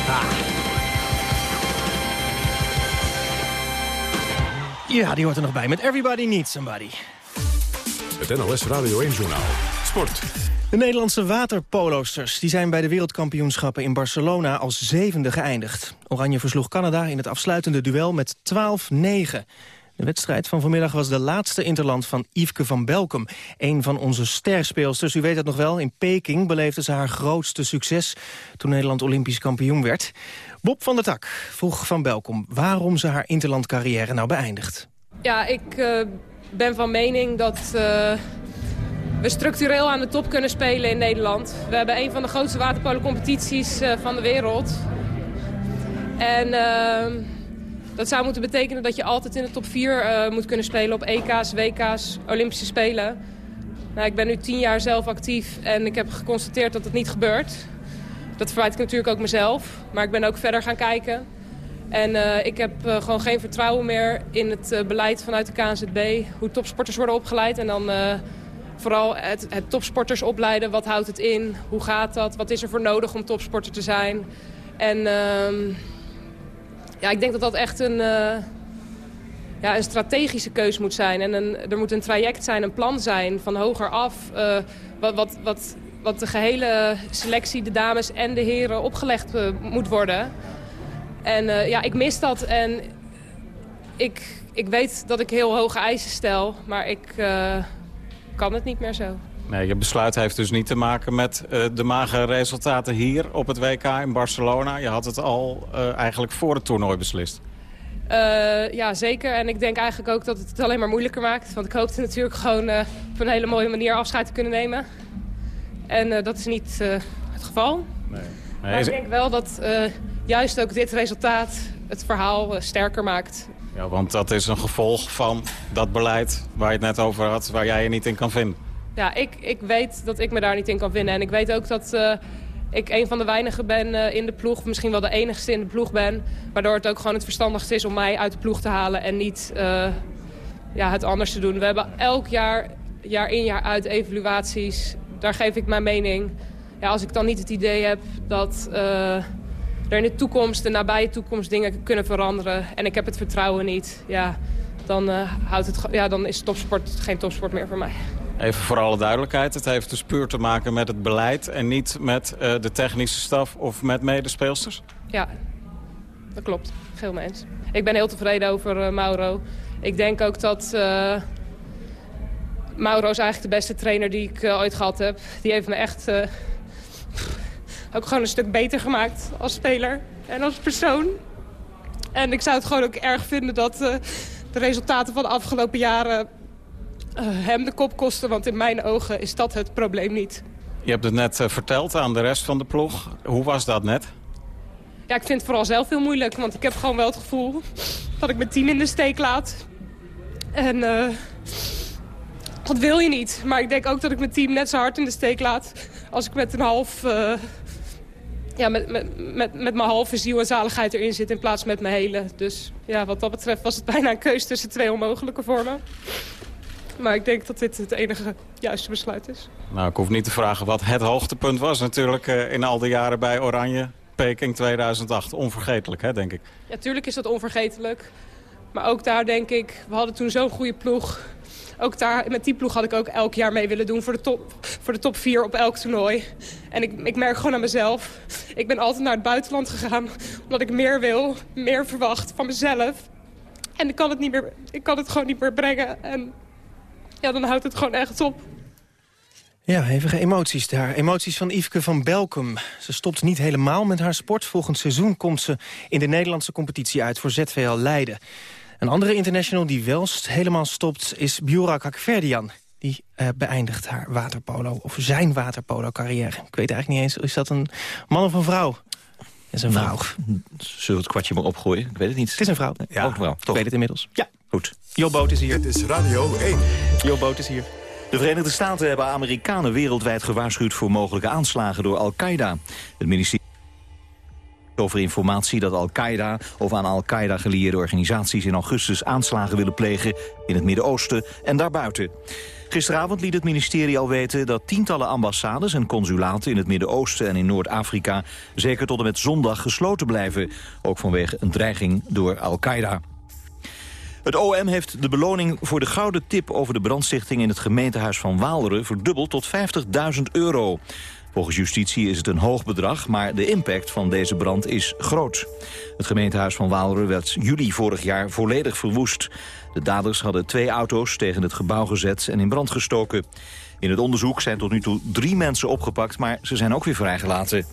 Ah. Ja, die hoort er nog bij met Everybody Needs Somebody. Het NOS Radio 1-journaal. Sport. De Nederlandse waterpolosters die zijn bij de wereldkampioenschappen in Barcelona als zevende geëindigd. Oranje versloeg Canada in het afsluitende duel met 12-9. De wedstrijd van vanmiddag was de laatste interland van Yveske van Belkom. Een van onze sterspeelsters, u weet het nog wel. In Peking beleefde ze haar grootste succes toen Nederland Olympisch kampioen werd. Bob van der Tak vroeg van Belkom waarom ze haar interlandcarrière nou beëindigt. Ja, ik eh, ben van mening dat eh, we structureel aan de top kunnen spelen in Nederland. We hebben een van de grootste waterpolocompetities eh, van de wereld. En dat zou moeten betekenen dat je altijd in de top 4 eh, moet kunnen spelen op EK's, WK's, Olympische Spelen. Nou, ik ben nu tien jaar zelf actief en ik heb geconstateerd dat het niet gebeurt. Dat verwijt ik natuurlijk ook mezelf, maar ik ben ook verder gaan kijken. En eh, ik heb eh, gewoon geen vertrouwen meer in het beleid vanuit de KNZB. Hoe topsporters worden opgeleid. En dan vooral het, het topsporters opleiden. Wat houdt het in? Hoe gaat dat? Wat is er voor nodig om topsporter te zijn? En ehm, ja, ik denk dat dat echt een, eh, ja, een strategische keus moet zijn. En een, er moet een traject zijn, een plan zijn van hoger af. eh, wat, wat, wat, de gehele selectie, de dames en de heren opgelegd eh, moet worden. En ja, ik mis dat. En ik, ik weet dat ik heel hoge eisen stel, maar ik kan het niet meer zo. Nee, je besluit heeft dus niet te maken met eh, de magere resultaten hier op het WK in Barcelona. Je had het al eh, eigenlijk voor het toernooi beslist. Eh, ja, zeker. En ik denk eigenlijk ook dat het het alleen maar moeilijker maakt. Want ik hoopte natuurlijk gewoon op een hele mooie manier afscheid te kunnen nemen. En dat is niet het geval. Nee. Maar ik denk wel dat juist ook dit resultaat het verhaal sterker maakt. Ja, want dat is een gevolg van dat beleid waar je het net over had, waar jij je niet in kan vinden. Ja, ik, ik weet dat ik me daar niet in kan vinden. En ik weet ook dat eh, ik een van de weinigen ben eh, in de ploeg. Misschien wel de enigste in de ploeg ben. Waardoor het ook gewoon het verstandigste is om mij uit de ploeg te halen. En niet eh, ja, het anders te doen. We hebben elk jaar, jaar in jaar uit evaluaties. Daar geef ik mijn mening. Ja, als ik dan niet het idee heb dat er in de toekomst, de nabije toekomst, dingen kunnen veranderen. En ik heb het vertrouwen niet. Ja, dan, houdt het, ja, dan is topsport geen topsport meer voor mij. Even voor alle duidelijkheid, het heeft dus puur te maken met het beleid... en niet met eh, de technische staf of met medespeelsters? Ja, dat klopt. Veel mee eens. Ik ben heel tevreden over eh, Mauro. Ik denk ook dat eh, Mauro is eigenlijk de beste trainer die ik ooit gehad heb. Die heeft me echt ook gewoon een stuk beter gemaakt als speler en als persoon. En ik zou het gewoon ook erg vinden dat de resultaten van de afgelopen jaren hem de kop kosten. Want in mijn ogen is dat het probleem niet. Je hebt het net eh, verteld aan de rest van de ploeg. Hoe was dat net? Ja, ik vind het vooral zelf heel moeilijk. Want ik heb gewoon wel het gevoel dat ik mijn team in de steek laat. En eh, dat wil je niet. Maar ik denk ook dat ik mijn team net zo hard in de steek laat... als ik met een half... eh, ja, met, met, met, met mijn halve ziel en zaligheid erin zit in plaats met mijn hele. Dus ja, wat dat betreft was het bijna een keuze tussen twee onmogelijke vormen. Maar ik denk dat dit het enige juiste besluit is. Nou, ik hoef niet te vragen wat het hoogtepunt was natuurlijk eh, in al die jaren bij Oranje. Peking 2008, onvergetelijk hè, denk ik. Ja, tuurlijk is dat onvergetelijk. Maar ook daar denk ik, we hadden toen zo'n goede ploeg. ook daar, met die ploeg had ik ook elk jaar mee willen doen voor de top, voor de top 4 op elk toernooi. En ik, ik merk gewoon aan mezelf. Ik ben altijd naar het buitenland gegaan omdat ik meer wil, meer verwacht van mezelf. En ik kan het, niet meer, ik kan het gewoon niet meer brengen. En ja, dan houdt het gewoon echt op. Ja, hevige emoties daar. Emoties van Yveske van Belkum. Ze stopt niet helemaal met haar sport. Volgend seizoen komt ze in de Nederlandse competitie uit voor ZVL Leiden. Een andere international die wel helemaal stopt is Bjorak Hakverdian. Die uh, beëindigt haar waterpolo, of zijn waterpolo-carrière. Ik weet eigenlijk niet eens, is dat een man of een vrouw? Dat is een vrouw. Nou, zullen we het kwartje maar opgooien? Ik weet het niet. Het is een vrouw. Ja, ook wel. Toch? Ik weet het inmiddels. Ja. Goed. Jo Boot is hier. Het is Radio 1. Jo Boot is hier. De Verenigde Staten hebben Amerikanen wereldwijd gewaarschuwd... voor mogelijke aanslagen door Al-Qaeda. Het ministerie over informatie dat Al-Qaeda of aan Al-Qaeda gelieerde organisaties in augustus aanslagen willen plegen in het Midden-Oosten en daarbuiten. Gisteravond liet het ministerie al weten dat tientallen ambassades en consulaten in het Midden-Oosten en in Noord-Afrika zeker tot en met zondag gesloten blijven, ook vanwege een dreiging door Al-Qaeda. Het OM heeft de beloning voor de gouden tip over de brandstichting in het gemeentehuis van Waalre verdubbeld tot 50.000 euro. Volgens justitie is het een hoog bedrag, maar de impact van deze brand is groot. Het gemeentehuis van Waalre werd juli vorig jaar volledig verwoest. De daders hadden twee auto's tegen het gebouw gezet en in brand gestoken. In het onderzoek zijn tot nu toe drie mensen opgepakt, maar ze zijn ook weer vrijgelaten.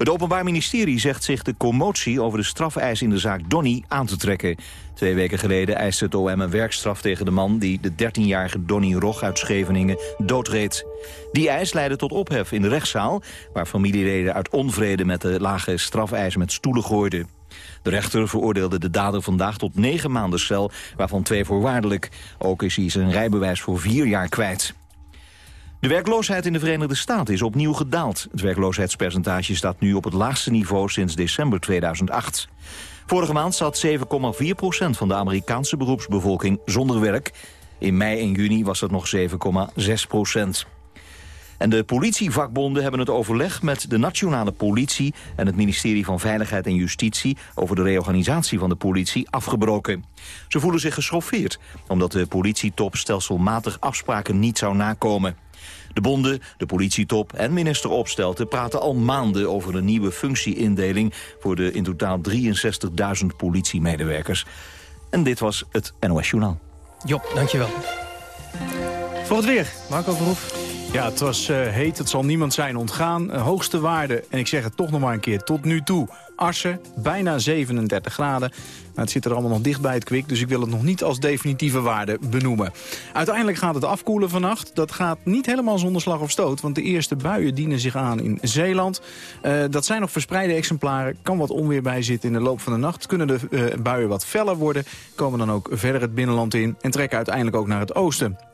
Het Openbaar Ministerie zegt zich de commotie over de strafeis in de zaak Donny aan te trekken. Twee weken geleden eiste het OM een werkstraf tegen de man... die de 13-jarige Donny Rog uit Scheveningen doodreed. Die eis leidde tot ophef in de rechtszaal... waar familieleden uit onvrede met de lage strafeis met stoelen gooiden. De rechter veroordeelde de dader vandaag tot negen maanden cel, waarvan twee voorwaardelijk. Ook is hij zijn rijbewijs voor vier jaar kwijt. De werkloosheid in de Verenigde Staten is opnieuw gedaald. Het werkloosheidspercentage staat nu op het laagste niveau sinds december 2008. Vorige maand zat 7,4% van de Amerikaanse beroepsbevolking zonder werk. In mei en juni was dat nog 7,6% En de politievakbonden hebben het overleg met de nationale politie... en het ministerie van Veiligheid en Justitie... over de reorganisatie van de politie afgebroken. Ze voelen zich geschoffeerd... omdat de politietop stelselmatig afspraken niet zou nakomen. De bonden, de politietop en minister Opstelten praten al maanden over een nieuwe functieindeling voor de in totaal 63.000 politiemedewerkers. En dit was het NOS Journaal. Job, dankjewel. Voor het weer, Marco Verhoef. Ja, het was uh, heet, het zal niemand zijn ontgaan. Uh, hoogste waarde, en ik zeg het toch nog maar een keer, tot nu toe Assen, bijna 37 graden. Maar het zit er allemaal nog dicht bij het kwik, dus ik wil het nog niet als definitieve waarde benoemen. Uiteindelijk gaat het afkoelen vannacht. Dat gaat niet helemaal zonder slag of stoot, want de eerste buien dienen zich aan in Zeeland. Uh, dat zijn nog verspreide exemplaren, kan wat onweer bij zitten in de loop van de nacht. Kunnen de buien wat feller worden, komen dan ook verder het binnenland in... en trekken uiteindelijk ook naar het oosten.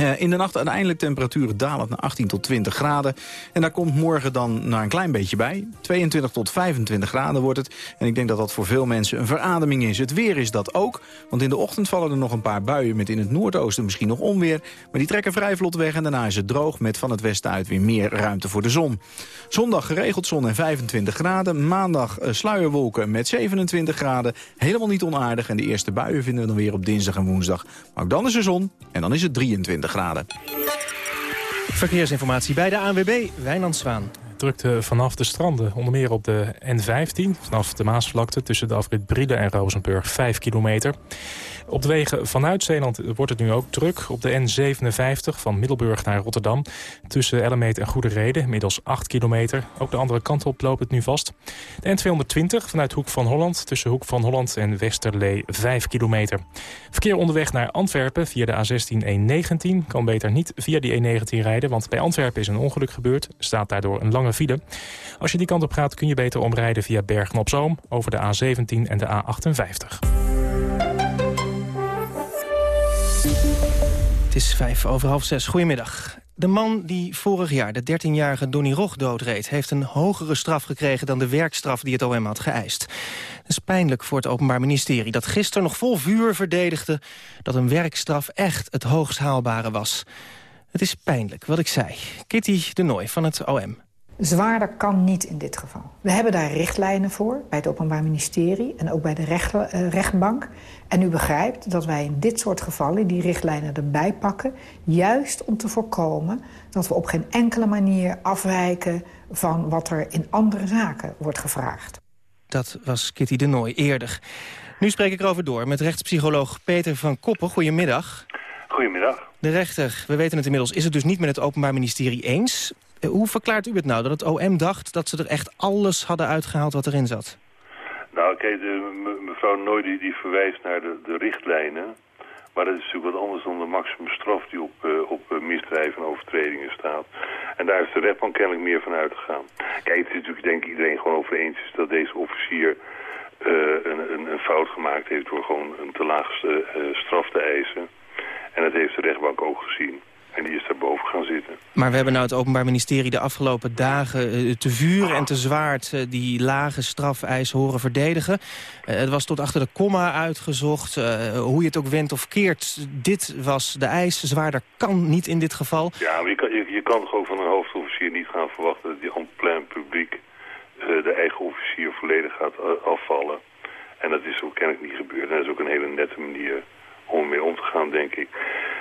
Uh, in de nacht uiteindelijk temperaturen dalend naar 18 tot 20 graden. En daar komt morgen dan naar een klein beetje bij. 22 tot 25 graden wordt het. En ik denk dat dat voor veel mensen een verademing is. Het weer is dat ook. Want in de ochtend vallen er nog een paar buien met in het noordoosten misschien nog onweer. Maar die trekken vrij vlot weg en daarna is het droog met van het westen uit weer meer ruimte voor de zon. Zondag geregeld zon en 25 graden. Maandag uh, sluierwolken met 27 graden. Helemaal niet onaardig. En de eerste buien vinden we dan weer op dinsdag en woensdag. Maar ook dan is er zon en dan is het 23 graden. Verkeersinformatie bij de ANWB, Wijnand Zwaan. Drukte vanaf de stranden, onder meer op de N15... vanaf de Maasvlakte tussen de afrit Brielen en Rozenburg, 5 kilometer. Op de wegen vanuit Zeeland wordt het nu ook druk. Op de N57 van Middelburg naar Rotterdam. Tussen Ellemeet en Goede Reden, inmiddels 8 kilometer. Ook de andere kant op loopt het nu vast. De N220 vanuit Hoek van Holland. Tussen Hoek van Holland en Westerlee 5 kilometer. Verkeer onderweg naar Antwerpen via de A16-E19. Kan beter niet via die E19 rijden, want bij Antwerpen is een ongeluk gebeurd. Staat daardoor een lange file. Als je die kant op gaat kun je beter omrijden via Bergen-op-Zoom... over de A17 en de A58. Het is vijf over half zes. Goedemiddag. De man die vorig jaar de 13-jarige Donny Rog doodreed... heeft een hogere straf gekregen dan de werkstraf die het OM had geëist. Het is pijnlijk voor het Openbaar Ministerie... dat gisteren nog vol vuur verdedigde... dat een werkstraf echt het hoogst haalbare was. Het is pijnlijk, wat ik zei. Kitty de Nooi van het OM. Zwaarder kan niet in dit geval. We hebben daar richtlijnen voor, bij het Openbaar Ministerie... en ook bij de recht, uh, rechtbank. En u begrijpt dat wij in dit soort gevallen die richtlijnen erbij pakken... juist om te voorkomen dat we op geen enkele manier afwijken... van wat er in andere zaken wordt gevraagd. Dat was Kitty de Nooy eerder. Nu spreek ik erover door met rechtspsycholoog Peter van Koppen. Goedemiddag. Goedemiddag. De rechter, we weten het inmiddels, is het dus niet met het Openbaar Ministerie eens. Eh, hoe verklaart u het nou, dat het OM dacht dat ze er echt alles hadden uitgehaald wat erin zat? Nou, kijk, mevrouw Nooy die, die verwijst naar de, de richtlijnen. Maar dat is natuurlijk wat anders dan de maximumstraf die op, uh, op uh, misdrijven en overtredingen staat. En daar is de rechtbank kennelijk meer van uitgegaan. Kijk, het is natuurlijk denk ik iedereen gewoon over eens dat deze officier uh, een, een, een, fout gemaakt heeft door gewoon een te laagste straf te eisen. En dat heeft de rechtbank ook gezien. En die is daar boven gaan zitten. Maar we hebben nou het Openbaar Ministerie de afgelopen dagen uh, te vuur en te zwaard uh, die lage strafeis horen verdedigen. Uh, het was tot achter de komma uitgezocht. hoe je het ook wendt of keert, dit was de eis. Zwaarder kan niet in dit geval. Ja, maar je kan, je, je kan gewoon van een hoofdofficier niet gaan verwachten dat die en plein publiek de eigen officier volledig gaat afvallen. En dat is ook kennelijk niet gebeurd. En dat is ook een hele nette manier om mee om te gaan, denk ik.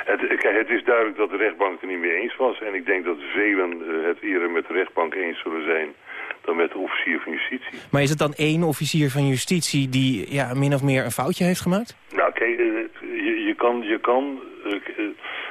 Het, het is duidelijk dat de rechtbank het er niet mee eens was. En ik denk dat velen uh, het eerder met de rechtbank eens zullen zijn dan met de officier van justitie. Maar is het dan één officier van justitie die ja, min of meer een foutje heeft gemaakt? Nou, kijk, uh, je, je, kan... Je kan uh,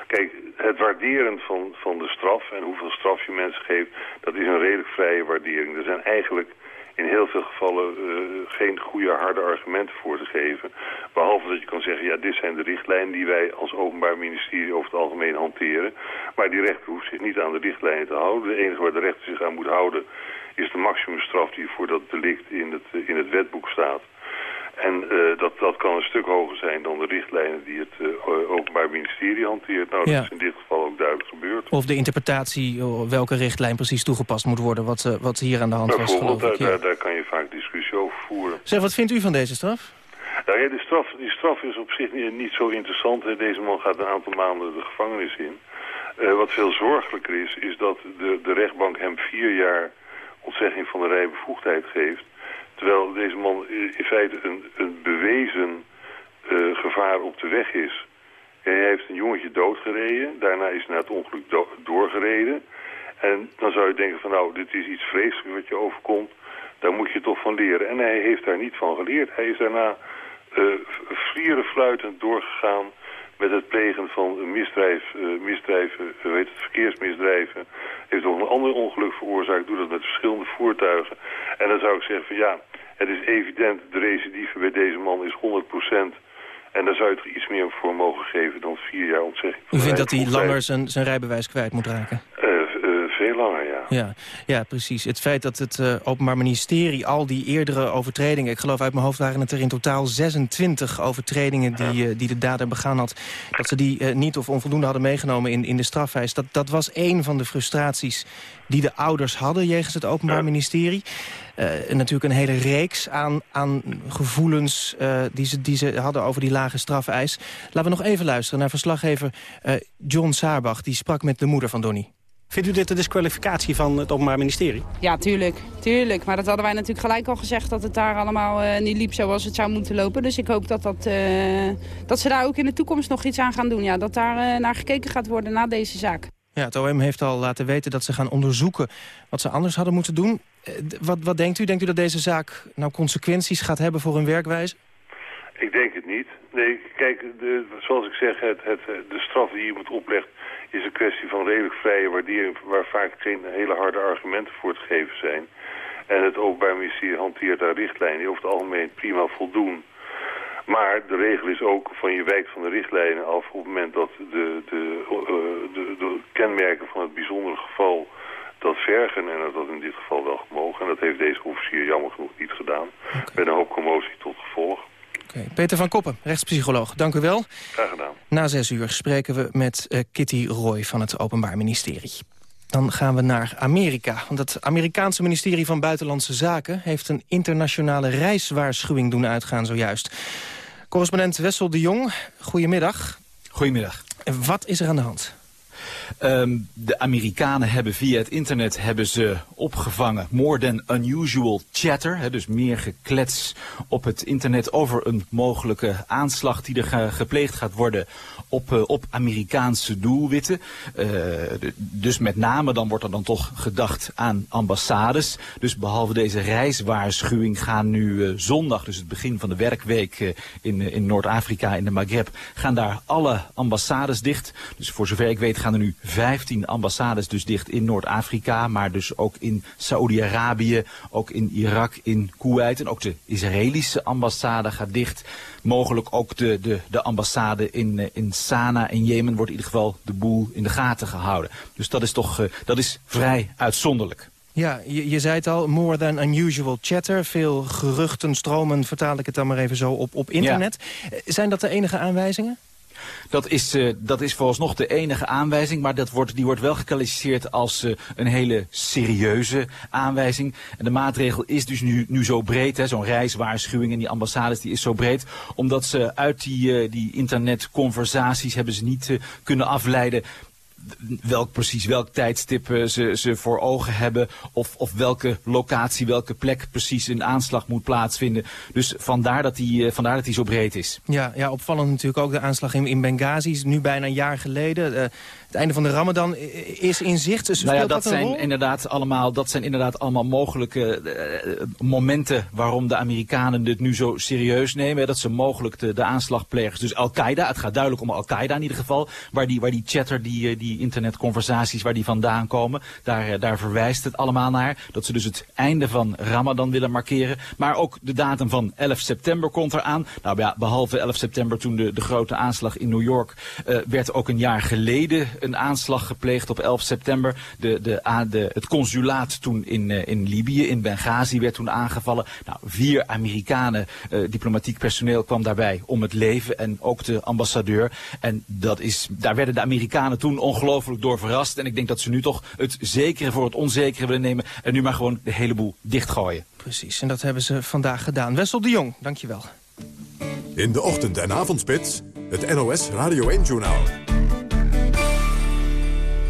kijk, het waarderen van, van de straf en hoeveel straf je mensen geeft... dat is een redelijk vrije waardering. Er zijn eigenlijk in heel veel gevallen uh, geen goede harde argumenten voor te geven. Behalve dat je kan zeggen, ja, dit zijn de richtlijnen die wij als openbaar ministerie over het algemeen hanteren. Maar die rechter hoeft zich niet aan de richtlijnen te houden. De enige waar de rechter zich aan moet houden is de maximumstraf die voor dat delict in het, in het wetboek staat. En uh, dat, dat kan een stuk hoger zijn dan de richtlijnen die het uh, Openbaar Ministerie hanteert. Nou, dat is in dit geval ook duidelijk gebeurd. Of de interpretatie welke richtlijn precies toegepast moet worden, wat, uh, wat hier aan de hand was, ik. Ja. Daar, daar kan je vaak discussie over voeren. Zeg, wat vindt u van deze straf? Nou ja, die straf, die straf is op zich niet, niet zo interessant. Deze man gaat een aantal maanden de gevangenis in. wat veel zorgelijker is, is dat de, de rechtbank hem vier jaar ontzegging van de rijbevoegdheid geeft Terwijl deze man in feite een, een bewezen uh, gevaar op de weg is. Hij heeft een jongetje doodgereden. Daarna is hij naar het ongeluk do doorgereden. En dan zou je denken van nou, dit is iets vreselijks wat je overkomt. Daar moet je toch van leren. En hij heeft daar niet van geleerd. Hij is daarna uh, vlieren fluitend doorgegaan met het plegen van misdrijf, uh, misdrijven, uh, weet het, verkeersmisdrijven. Heeft nog een ander ongeluk veroorzaakt, doet dat met verschillende voertuigen. En dan zou ik zeggen van ja, het is evident, de recidive bij deze man is 100%. En daar zou je toch iets meer voor mogen geven dan vier jaar ontzegging. U vindt dat hij langer zijn, zijn rijbewijs kwijt moet raken? Uh, veel langer, ja. ja. Ja, precies. Het feit dat het uh, Openbaar Ministerie al die eerdere overtredingen... ik geloof uit mijn hoofd waren het er in totaal 26 overtredingen... die, uh, die de dader begaan had... dat ze die uh, niet of onvoldoende hadden meegenomen in, in de strafwijs. Dat, dat was één van de frustraties die de ouders hadden... jegens het Openbaar ja. Ministerie. Uh, natuurlijk een hele reeks aan, aan gevoelens uh, die, ze, die ze hadden over die lage strafeis. Laten we nog even luisteren naar verslaggever uh, John Saarbach. Die sprak met de moeder van Donny. Vindt u dit de disqualificatie van het Openbaar Ministerie? Ja, tuurlijk. tuurlijk. Maar dat hadden wij natuurlijk gelijk al gezegd... dat het daar allemaal uh, niet liep zoals het zou moeten lopen. Dus ik hoop dat, dat, uh, dat ze daar ook in de toekomst nog iets aan gaan doen. Ja, dat daar uh, naar gekeken gaat worden na deze zaak. Ja, het OM heeft al laten weten dat ze gaan onderzoeken wat ze anders hadden moeten doen. Wat, wat denkt u? Denkt u dat deze zaak nou consequenties gaat hebben voor hun werkwijze? Ik denk het niet. Nee, kijk, de, zoals ik zeg, het, het, de straf die iemand oplegt is een kwestie van redelijk vrije waardering... waar vaak geen hele harde argumenten voor te geven zijn. En het Openbaar Ministerie hanteert daar richtlijnen die over het algemeen prima voldoen. Maar de regel is ook van je wijkt van de richtlijnen af op het moment dat de, de, uh, de, de kenmerken van het bijzondere geval dat vergen en dat dat in dit geval wel gemogen. En dat heeft deze officier jammer genoeg niet gedaan. Met een hoop commotie tot gevolg. Okay. Peter van Koppen, rechtspsycholoog, dank u wel. Graag gedaan. Na zes uur spreken we met uh, Kitty Roy van het Openbaar Ministerie. Dan gaan we naar Amerika. Want het Amerikaanse ministerie van Buitenlandse Zaken... heeft een internationale reiswaarschuwing doen uitgaan zojuist. Correspondent Wessel de Jong, goedemiddag. Goedemiddag. Wat is er aan de hand? Ehm, de Amerikanen hebben via het internet hebben ze opgevangen more than unusual chatter. Dus meer geklets op het internet over een mogelijke aanslag die er gepleegd gaat worden op, uh, op Amerikaanse doelwitten. Uh, dus met name dan wordt er dan toch gedacht aan ambassades. Dus behalve deze reiswaarschuwing gaan nu uh, zondag, dus het begin van de werkweek in, in Noord-Afrika, in de Maghreb, gaan daar alle ambassades dicht. Dus voor zover ik weet gaan er nu 15 ambassades dus dicht in Noord-Afrika, maar dus ook in Saoedi-Arabië, ook in Irak, in Kuwait en ook de Israëlische ambassade gaat dicht. Mogelijk ook de, de, de ambassade in, in Sana in Jemen wordt in ieder geval de boel in de gaten gehouden. Dus dat is toch uh, dat is vrij uitzonderlijk. Ja, je, je zei het al, more than unusual chatter. Veel geruchten stromen, vertaal ik het dan maar even zo, op, op internet. Ja. Zijn dat de enige aanwijzingen? Dat is, uh, dat is vooralsnog de enige aanwijzing, maar dat wordt, die wordt wel geclassificeerd als uh, een hele serieuze aanwijzing. En de maatregel is dus nu, nu zo breed, zo'n reiswaarschuwing en die ambassades die is zo breed, omdat ze uit die, uh, die internetconversaties hebben ze niet kunnen afleiden welk precies welk tijdstip ze, ze voor ogen hebben. Of, of welke locatie, welke plek precies een aanslag moet plaatsvinden. Dus vandaar dat die, uh, vandaar dat die zo breed is. Ja, ja, opvallend natuurlijk ook de aanslag in, in Benghazi. Nu bijna een jaar geleden. Het einde van de Ramadan is in zicht. Dus nou ja, dat, dat zijn rol? inderdaad allemaal, dat zijn inderdaad allemaal mogelijke uh, momenten waarom de Amerikanen dit nu zo serieus nemen. Dat ze mogelijk de, de aanslagplegers, dus Al-Qaeda, het gaat duidelijk om Al-Qaeda in ieder geval, waar die, waar die chatter, die, die internetconversaties waar die vandaan komen, daar, daar verwijst het allemaal naar. Dat ze dus het einde van Ramadan willen markeren. Maar ook de datum van 11 september komt eraan. Nou ja, behalve 11 september toen de, de grote aanslag in New York, uh, werd ook een jaar geleden een aanslag gepleegd op 11 september. De, de, de, het consulaat toen in, uh, in Libië, in Benghazi, werd toen aangevallen. Nou, vier Amerikanen, uh, diplomatiek personeel kwam daarbij om het leven. En ook de ambassadeur. En dat is, daar werden de Amerikanen toen ongelooflijk door verrast. En ik denk dat ze nu toch het zekere voor het onzekere willen nemen. En nu maar gewoon de hele boel dichtgooien. Precies, en dat hebben ze vandaag gedaan. Wessel de Jong, dankjewel. In de ochtend- en avondspits, het NOS Radio 1-journaal.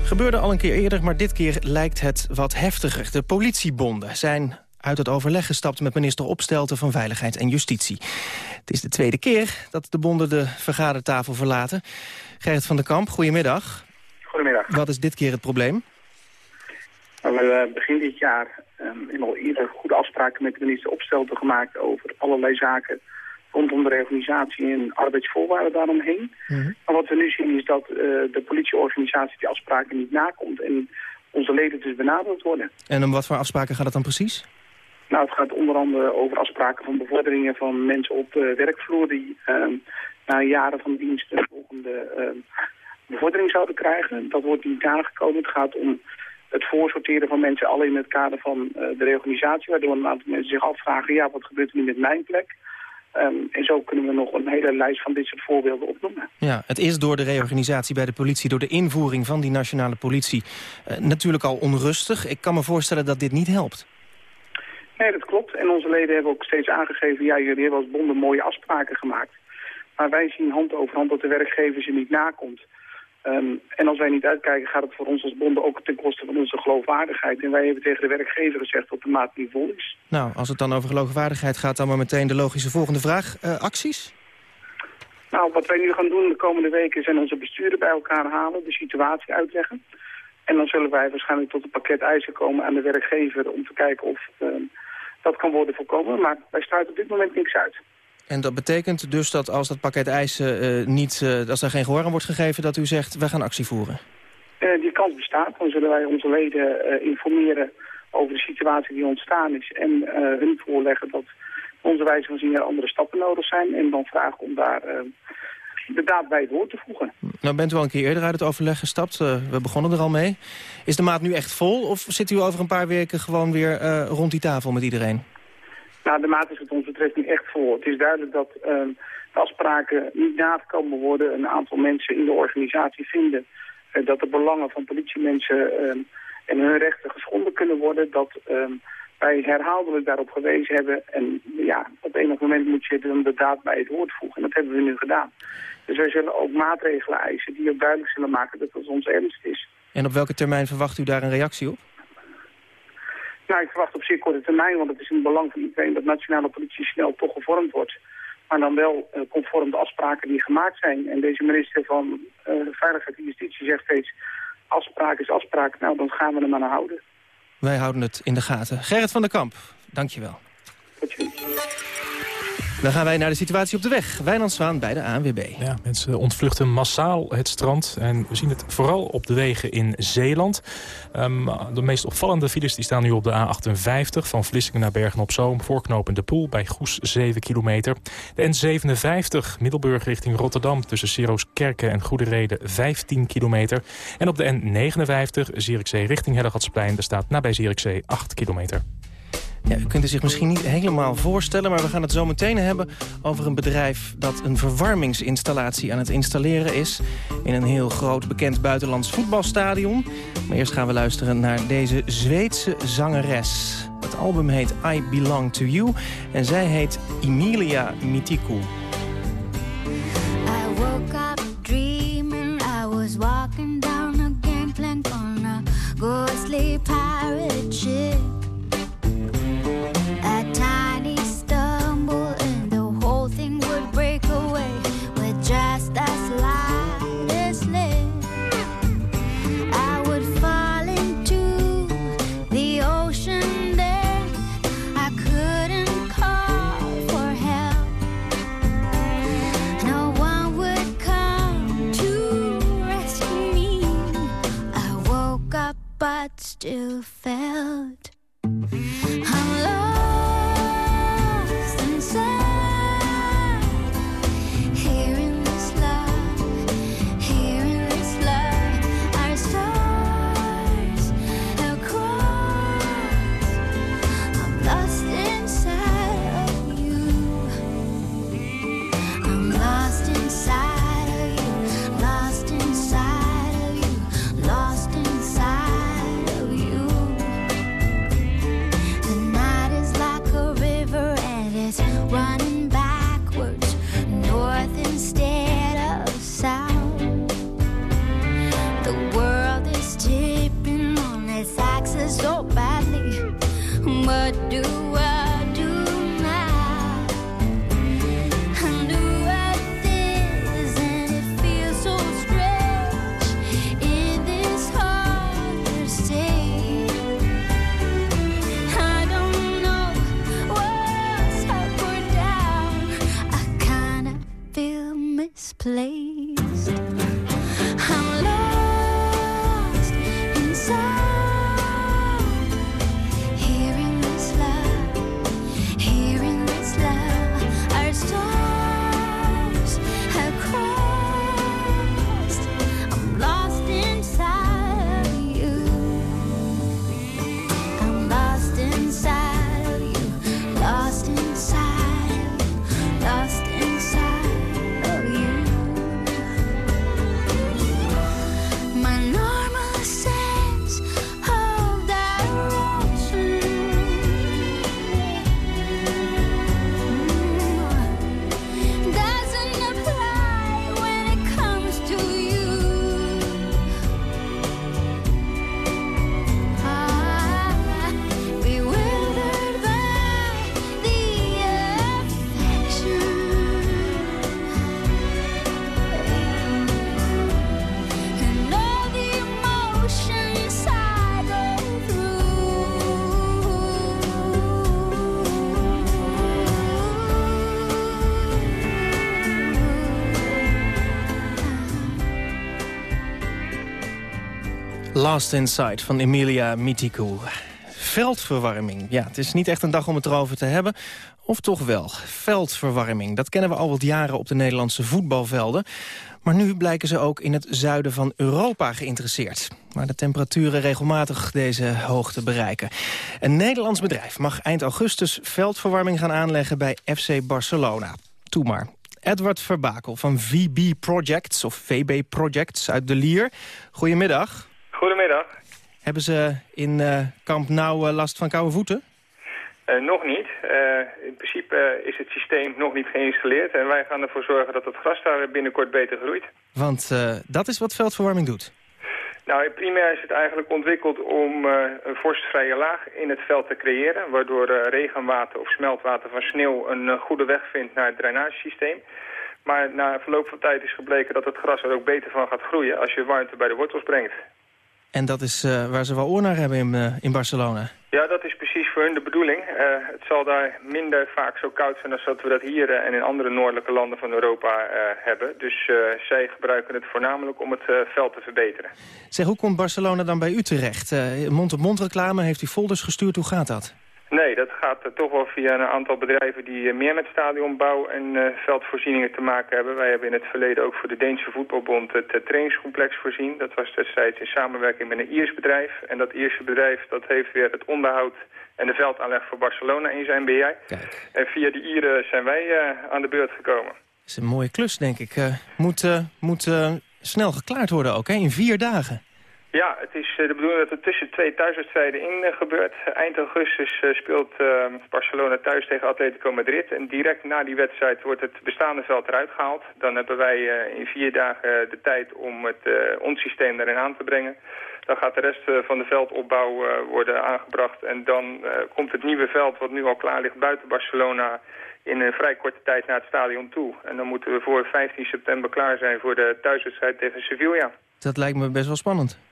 Gebeurde al een keer eerder, maar dit keer lijkt het wat heftiger. De politiebonden zijn uit het overleg gestapt met minister Opstelten van Veiligheid en Justitie. Het is de tweede keer dat de bonden de vergadertafel verlaten. Gerrit van der Kamp, goedemiddag. Goedemiddag. Wat is dit keer het probleem? Nou, we hebben begin dit jaar um, al eerder goede afspraken met de minister Opstelten gemaakt over allerlei zaken rondom de reorganisatie en arbeidsvoorwaarden daaromheen. Mm -hmm. Maar wat we nu zien is dat uh, de politieorganisatie die afspraken niet nakomt en onze leden dus benaderd worden. En om wat voor afspraken gaat het dan precies? Nou, het gaat onder andere over afspraken van bevorderingen van mensen op de werkvloer die uh, na jaren van dienst een volgende uh, bevordering zouden krijgen. Dat wordt niet aangekomen. Het gaat om het voorsorteren van mensen al in het kader van de reorganisatie, waardoor een aantal mensen zich afvragen, ja, wat gebeurt er nu met mijn plek? Um, en zo kunnen we nog een hele lijst van dit soort voorbeelden opnoemen. Ja, het is door de reorganisatie bij de politie, door de invoering van die nationale politie... Uh, natuurlijk al onrustig. Ik kan me voorstellen dat dit niet helpt. Nee, dat klopt. En onze leden hebben ook steeds aangegeven... ja, jullie hebben als bonden mooie afspraken gemaakt. Maar wij zien hand over hand dat de werkgever ze niet nakomt. Um, en als wij niet uitkijken, gaat het voor ons als bonden ook ten koste van onze geloofwaardigheid. En wij hebben tegen de werkgever gezegd dat de maat niet vol is. Nou, als het dan over geloofwaardigheid gaat, dan maar meteen de logische volgende vraag. Uh, acties? Nou, wat wij nu gaan doen de komende weken zijn onze besturen bij elkaar halen, de situatie uitleggen. En dan zullen wij waarschijnlijk tot een pakket eisen komen aan de werkgever om te kijken of uh, dat kan worden voorkomen. Maar wij sluiten op dit moment niks uit. En dat betekent dus dat als dat pakket eisen uh, niet, uh, als er geen gehoor aan wordt gegeven, dat u zegt, wij gaan actie voeren? Uh, die kans bestaat. Dan zullen wij onze leden informeren over de situatie die ontstaan is. En hun voorleggen dat onze wijze van zien er andere stappen nodig zijn. En dan vragen om daar de daad bij het woord te voegen. Nou bent u al een keer eerder uit het overleg gestapt. we begonnen er al mee. Is de maat nu echt vol of zit u over een paar weken gewoon weer rond die tafel met iedereen? Nou, de maat is wat ons betreft niet echt vol. Het is duidelijk dat uh, de afspraken niet nagekomen worden. Een aantal mensen in de organisatie vinden uh, dat de belangen van politiemensen uh, en hun rechten geschonden kunnen worden. Dat wij herhaaldelijk daarop gewezen hebben. En ja, op enig moment moet je dan de daad bij het woord voegen. En dat hebben we nu gedaan. Dus wij zullen ook maatregelen eisen die ook duidelijk zullen maken dat het ons ernst is. En op welke termijn verwacht u daar een reactie op? Nou, ik verwacht op zeer korte termijn, want het is in het belang van iedereen dat nationale politie snel toch gevormd wordt. Maar dan wel uh, conform de afspraken die gemaakt zijn. En deze minister van uh, Veiligheid en Justitie zegt steeds, afspraak is afspraak. Nou, dan gaan we hem aan houden. Wij houden het in de gaten. Gerrit van der Kamp, dankjewel. Tot ziens. Dan gaan wij naar de situatie op de weg. Wijnand Zwaan bij de ANWB. Ja, mensen ontvluchten massaal het strand. En we zien het vooral op de wegen in Zeeland. Um, de meest opvallende files die staan nu op de A58... van Vlissingen naar Bergen-op-Zoom. Voorknopende de Poel bij Goes 7 kilometer. De N57 Middelburg richting Rotterdam... tussen Sirooskerken en Goede 15 kilometer. En op de N59 Zierikzee richting Hellegatsplein... daar staat nabij Zierikzee 8 kilometer. U kunt het zich misschien niet helemaal voorstellen... maar we gaan het zo meteen hebben over een bedrijf... dat een verwarmingsinstallatie aan het installeren is... in een heel groot bekend buitenlands voetbalstadion. Maar eerst gaan we luisteren naar deze Zweedse zangeres. Het album heet I Belong To You en zij heet Emilia Mitiku. Last Inside van Emilia Mitiku. Veldverwarming. Ja, het is niet echt een dag om het erover te hebben. Of toch wel. Veldverwarming. Dat kennen we al wat jaren op de Nederlandse voetbalvelden. Maar nu blijken ze ook in het zuiden van Europa geïnteresseerd. Waar de temperaturen regelmatig deze hoogte bereiken. Een Nederlands bedrijf mag eind augustus veldverwarming gaan aanleggen bij FC Barcelona. Toe maar. Edward Verbakel van VB Projects, of VB Projects uit De Lier. Goedemiddag. Goedemiddag. Hebben ze in eh, Kamp Nou last van koude voeten? Eh, nog niet. In principe is het systeem nog niet geïnstalleerd. En wij gaan ervoor zorgen dat het gras daar binnenkort beter groeit. Want dat is wat veldverwarming doet. Nou, primair is het eigenlijk ontwikkeld om een vorstvrije laag in het veld te creëren. Waardoor regenwater of smeltwater van sneeuw een goede weg vindt naar het drainagesysteem. Maar na verloop van tijd is gebleken dat het gras er ook beter van gaat groeien als je warmte bij de wortels brengt. En dat is eh, waar ze wel oor naar hebben in, eh, in Barcelona. Ja, dat is precies voor hun de bedoeling. Eh, het zal daar minder vaak zo koud zijn als dat we dat hier en in andere noordelijke landen van Europa hebben. Dus zij gebruiken het voornamelijk om het veld te verbeteren. Zeg, hoe komt Barcelona dan bij u terecht? Mond-op-mond reclame, heeft u folders gestuurd, hoe gaat dat? Nee, dat gaat eh, toch wel via een aantal bedrijven die eh, meer met stadionbouw en eh, veldvoorzieningen te maken hebben. Wij hebben in het verleden ook voor de Deense voetbalbond het trainingscomplex voorzien. Dat was destijds in samenwerking met een Iers bedrijf. En dat Ierse bedrijf dat heeft weer het onderhoud en de veldaanleg voor Barcelona in zijn beheer. En via die Ieren zijn wij aan de beurt gekomen. Dat is een mooie klus, denk ik. Moet moet snel geklaard worden ook, hè? in vier dagen. Ja, het is eh, de bedoeling dat er tussen twee thuiswedstrijden in eh, gebeurt. Eind augustus eh, speelt eh, Barcelona thuis tegen Atletico Madrid. En direct na die wedstrijd wordt het bestaande veld eruit gehaald. Dan hebben wij in vier dagen de tijd om het ons systeem erin aan te brengen. Dan gaat de rest van de veldopbouw worden aangebracht. En dan komt het nieuwe veld, wat nu al klaar ligt buiten Barcelona... in een vrij korte tijd naar het stadion toe. En dan moeten we voor 15 september klaar zijn voor de thuiswedstrijd tegen Sevilla. Dat lijkt me best wel spannend.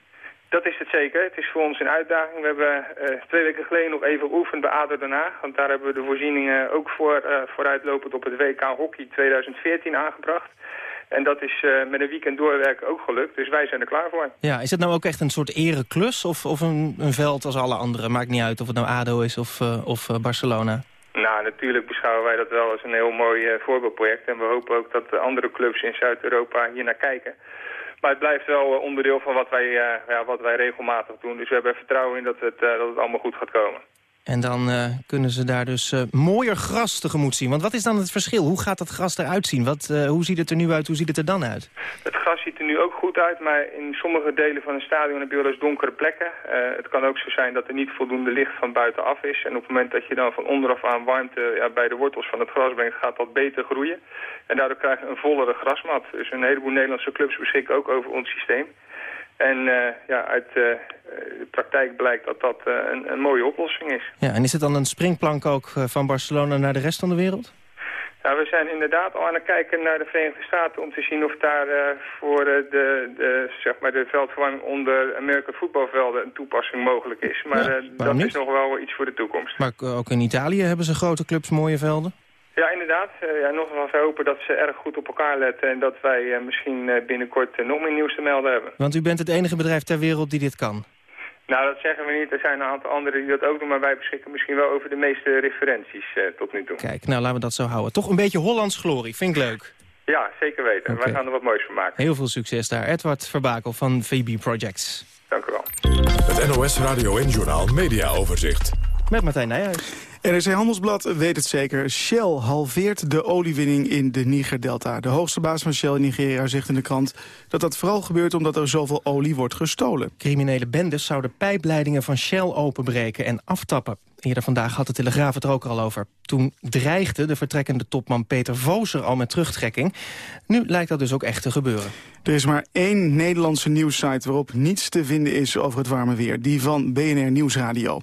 Dat is het zeker. Het is voor ons een uitdaging. We hebben eh, twee weken geleden nog even geoefend bij ADO Den Haag. Want daar hebben we de voorzieningen ook voor, eh, vooruitlopend op het WK Hockey 2014 aangebracht. En dat is eh, met een weekend doorwerken ook gelukt. Dus wij zijn er klaar voor. Ja, is het nou ook echt een soort ereklus of, of een, een veld als alle andere? Maakt niet uit of het nou ADO is of, of Barcelona. Nou, natuurlijk beschouwen wij dat wel als een heel mooi voorbeeldproject. En we hopen ook dat de andere clubs in Zuid-Europa hier naar kijken. Maar het blijft wel eh, onderdeel van wat wij, eh, ja, wat wij regelmatig doen. Dus we hebben er vertrouwen in dat het, eh, dat het allemaal goed gaat komen. En dan eh, kunnen ze daar dus eh, mooier gras tegemoet zien. Want wat is dan het verschil? Hoe gaat dat gras eruit zien? Wat, eh, hoe ziet het er nu uit? Hoe ziet het er dan uit? Het gras ziet er nu ook goed uit, maar in sommige delen van het stadion heb je wel eens donkere plekken. Het kan ook zo zijn dat er niet voldoende licht van buitenaf is. En op het moment dat je dan van onderaf aan warmte ja, bij de wortels van het gras brengt, gaat dat beter groeien. En daardoor krijg je een vollere grasmat. Dus een heleboel Nederlandse clubs beschikken ook over ons systeem. En eh, ja, uit eh, de praktijk blijkt dat dat eh, een, een mooie oplossing is. Ja, en is het dan een springplank ook van Barcelona naar de rest van de wereld? Ja, we zijn inderdaad al aan het kijken naar de Verenigde Staten om te zien of daar voor de, de, zeg maar de veldverwarming onder American voetbalvelden een toepassing mogelijk is. Maar Ja, dat is nog wel iets voor de toekomst. Maar ook in Italië hebben ze grote clubs mooie velden. Ja, inderdaad. Eh, ja, nogmaals, wij hopen dat ze erg goed op elkaar letten en dat wij eh, misschien eh, binnenkort nog meer nieuws te melden hebben. Want u bent het enige bedrijf ter wereld die dit kan. Nou, dat zeggen we niet. Er zijn een aantal anderen die dat ook doen, maar wij beschikken misschien wel over de meeste referenties eh, tot nu toe. Kijk, nou laten we dat zo houden. Toch een beetje Hollands glorie, vind ik leuk. Ja, zeker weten. Oké. Wij gaan er wat moois van maken. Heel veel succes daar. Edward Verbakel van VB Projects. Dank u wel. Het NOS Radio en Journaal Media Overzicht. Met Martijn Nijhuis. NRC Handelsblad weet het zeker. Shell halveert de oliewinning in de Niger-delta. De hoogste baas van Shell in Nigeria zegt in de krant... dat dat vooral gebeurt omdat er zoveel olie wordt gestolen. Criminele bendes zouden pijpleidingen van Shell openbreken en aftappen. Eerder vandaag had de Telegraaf het er ook al over. Toen dreigde de vertrekkende topman Peter Voser al met terugtrekking. Nu lijkt dat dus ook echt te gebeuren. Er is maar één Nederlandse nieuwssite waarop niets te vinden is over het warme weer. Die van BNR Nieuwsradio.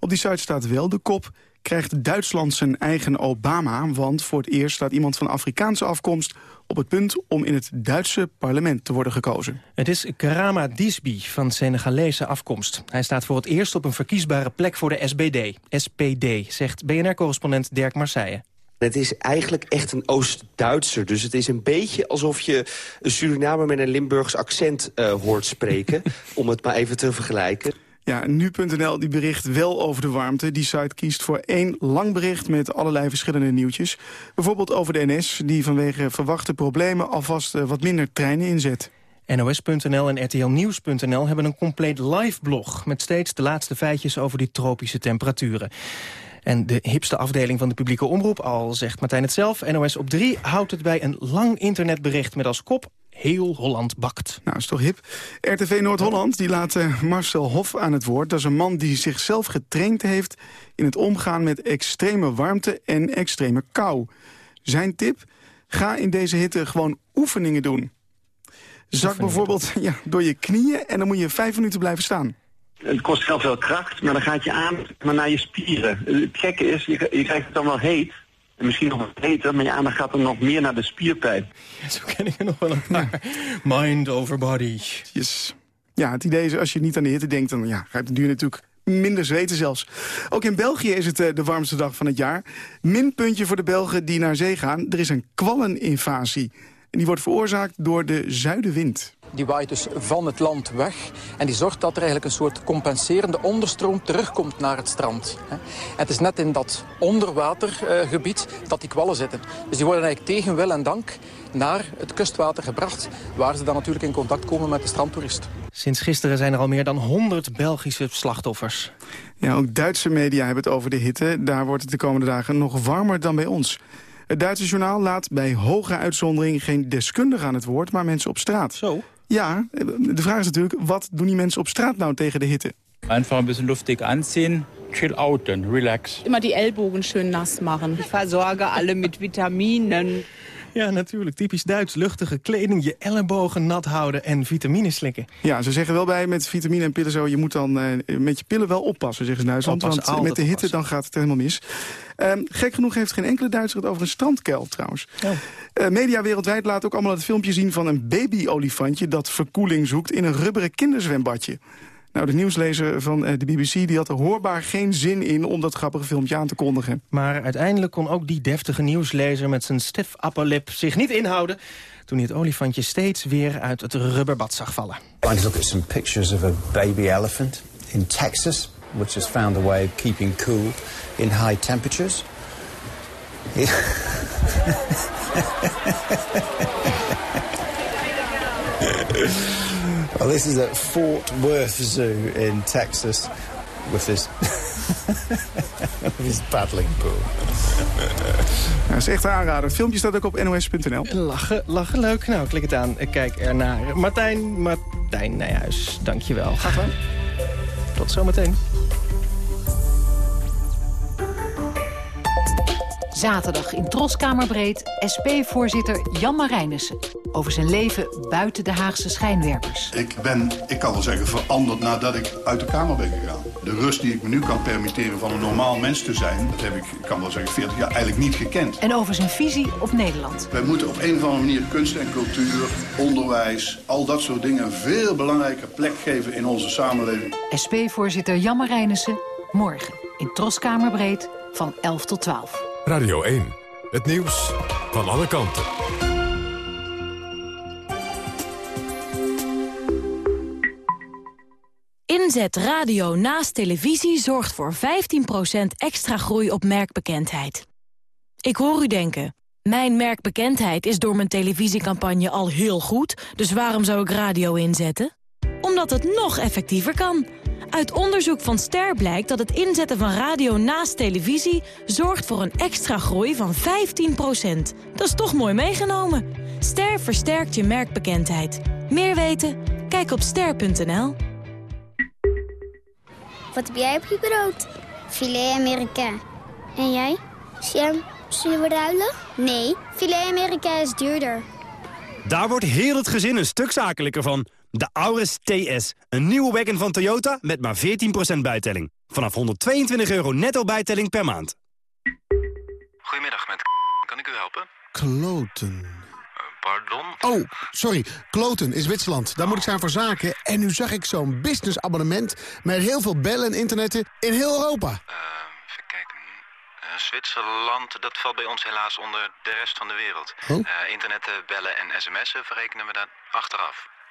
Op die site staat wel de kop krijgt Duitsland zijn eigen Obama... want voor het eerst staat iemand van Afrikaanse afkomst op het punt om in het Duitse parlement te worden gekozen. Het is Karama Disbi van Senegalese afkomst. Hij staat voor het eerst op een verkiesbare plek voor de SBD. SPD, zegt BNR-correspondent Dirk Marseille. Het is eigenlijk echt een Oost-Duitser. Dus het is een beetje alsof je een Surinamer met een Limburgs accent uh, hoort spreken. om het maar even te vergelijken. Ja, nu.nl die bericht wel over de warmte. Die site kiest voor één lang bericht met allerlei verschillende nieuwtjes. Bijvoorbeeld over de NS, die vanwege verwachte problemen alvast uh, wat minder treinen inzet. NOS.nl en RTL Nieuws.nl hebben een compleet live blog... met steeds de laatste feitjes over die tropische temperaturen. En de hipste afdeling van de publieke omroep, al zegt Martijn het zelf... NOS op 3 houdt het bij een lang internetbericht met als kop... Heel Holland bakt. Nou, is toch hip. RTV Noord-Holland die laat eh, Marcel Hof aan het woord. Dat is een man die zichzelf getraind heeft... in het omgaan met extreme warmte en extreme kou. Zijn tip? Ga in deze hitte gewoon oefeningen doen. Zak bijvoorbeeld ja, door je knieën en dan moet je vijf minuten blijven staan. Het kost heel veel kracht, maar dan gaat je aan maar naar je spieren. Het gekke is, je, je krijgt het dan wel heet. En misschien nog wat heter, maar je aandacht gaat dan nog meer naar de spierpijn. Ja, zo ken ik er nog wel een paar. Mind over body. Yes. Ja, het idee is, als je niet aan de hitte denkt... dan ja, ga je de duur natuurlijk minder zweten zelfs. Ook in België is het eh, de warmste dag van het jaar. Minpuntje voor de Belgen die naar zee gaan. Er is een kwalleninvasie. En die wordt veroorzaakt door de zuidenwind. Die waait dus van het land weg. En die zorgt dat er eigenlijk een soort compenserende onderstroom terugkomt naar het strand. hè. Het is net in dat onderwatergebied dat die kwallen zitten. Dus die worden eigenlijk tegen wil en dank naar het kustwater gebracht. Waar ze dan natuurlijk in contact komen met de strandtoerist. Sinds gisteren zijn er al meer dan 100 Belgische slachtoffers. Ja, ook Duitse media hebben het over de hitte. Daar wordt het de komende dagen nog warmer dan bij ons. Het Duitse journaal laat bij hoge uitzondering geen deskundigen aan het woord... maar mensen op straat. Zo? Ja, de vraag is natuurlijk, wat doen die mensen op straat nou tegen de hitte? Einfach ein bisschen luftig anziehen, chill outen, relax. Immer die Ellbogen schön nass machen. Ich versorge alle mit Vitaminen. Ja, natuurlijk. Typisch Duits. Luchtige kleding, je ellebogen nat houden en vitamine slikken. Ja, ze zeggen wel bij met vitamine en pillen zo... je moet dan eh, met je pillen wel oppassen, zeggen ze in Duitsland. Oppassen, want met de hitte dan gaat het helemaal mis. Ehm, gek genoeg heeft geen enkele Duitser het over een strandkuil trouwens. Eh, media wereldwijd laat ook allemaal het filmpje zien van een babyolifantje... dat verkoeling zoekt in een rubberen kinderzwembadje. Nou, de nieuwslezer van eh, de BBC die had er hoorbaar geen zin in... om dat grappige filmpje aan te kondigen. Maar uiteindelijk kon ook die deftige nieuwslezer met zijn stiff upperlip zich niet inhouden... toen hij het olifantje steeds weer uit het rubberbad zag vallen. I look at some pictures of a baby elephant in Texas, which has found a way of keeping cool in high temperatures. well, this is at Fort Worth Zoo in Texas with this, with this paddling pool. Ja, dat is echt aanraden. Het filmpje staat ook op nos.nl. Lachen, lachen, leuk. Nou, klik het aan. Kijk ernaar. Martijn, Martijn Nijhuis, dankjewel. Graag gedaan. Tot zometeen. Zaterdag in Troskamerbreed SP-voorzitter Jan Marijnissen... over zijn leven buiten de Haagse schijnwerpers. Ik ben, ik kan wel zeggen, veranderd nadat ik uit de Kamer ben gegaan. De rust die ik me nu kan permitteren van een normaal mens te zijn... dat heb ik, ik kan wel zeggen, 40 jaar eigenlijk niet gekend. En over zijn visie op Nederland. Wij moeten op een of andere manier kunst en cultuur, onderwijs... al dat soort dingen een veel belangrijker plek geven in onze samenleving. SP-voorzitter Jan Marijnissen, morgen in Troskamerbreed van 11 tot 12. Radio 1. Het nieuws van alle kanten. Inzet radio naast televisie zorgt voor 15% extra groei op merkbekendheid. Ik hoor u denken, mijn merkbekendheid is door mijn televisiecampagne al heel goed... dus waarom zou ik radio inzetten? Omdat het nog effectiever kan. Uit onderzoek van Ster blijkt dat het inzetten van radio naast televisie... zorgt voor een extra groei van 15%. Dat is toch mooi meegenomen. Ster versterkt je merkbekendheid. Meer weten? Kijk op ster.nl. Wat heb jij op je brood? Filet Amerika. En jij? Sam, zullen we ruilen? Nee, filet Amerika is duurder. Daar wordt heel het gezin een stuk zakelijker van. De Auris TS, een nieuwe wagon van Toyota met maar 14% bijtelling. Vanaf 122 euro netto bijtelling per maand. Goedemiddag, met kan ik u helpen? Kloten. Pardon? Oh, sorry. Kloten is Zwitserland. Daar moet ik zijn voor zaken. En nu zag ik zo'n businessabonnement met heel veel bellen en internetten in heel Europa. even kijken. Eh, Zwitserland, dat valt bij ons helaas onder de rest van de wereld. Oh? Eh, internetten, bellen en sms'en verrekenen we daar achteraf.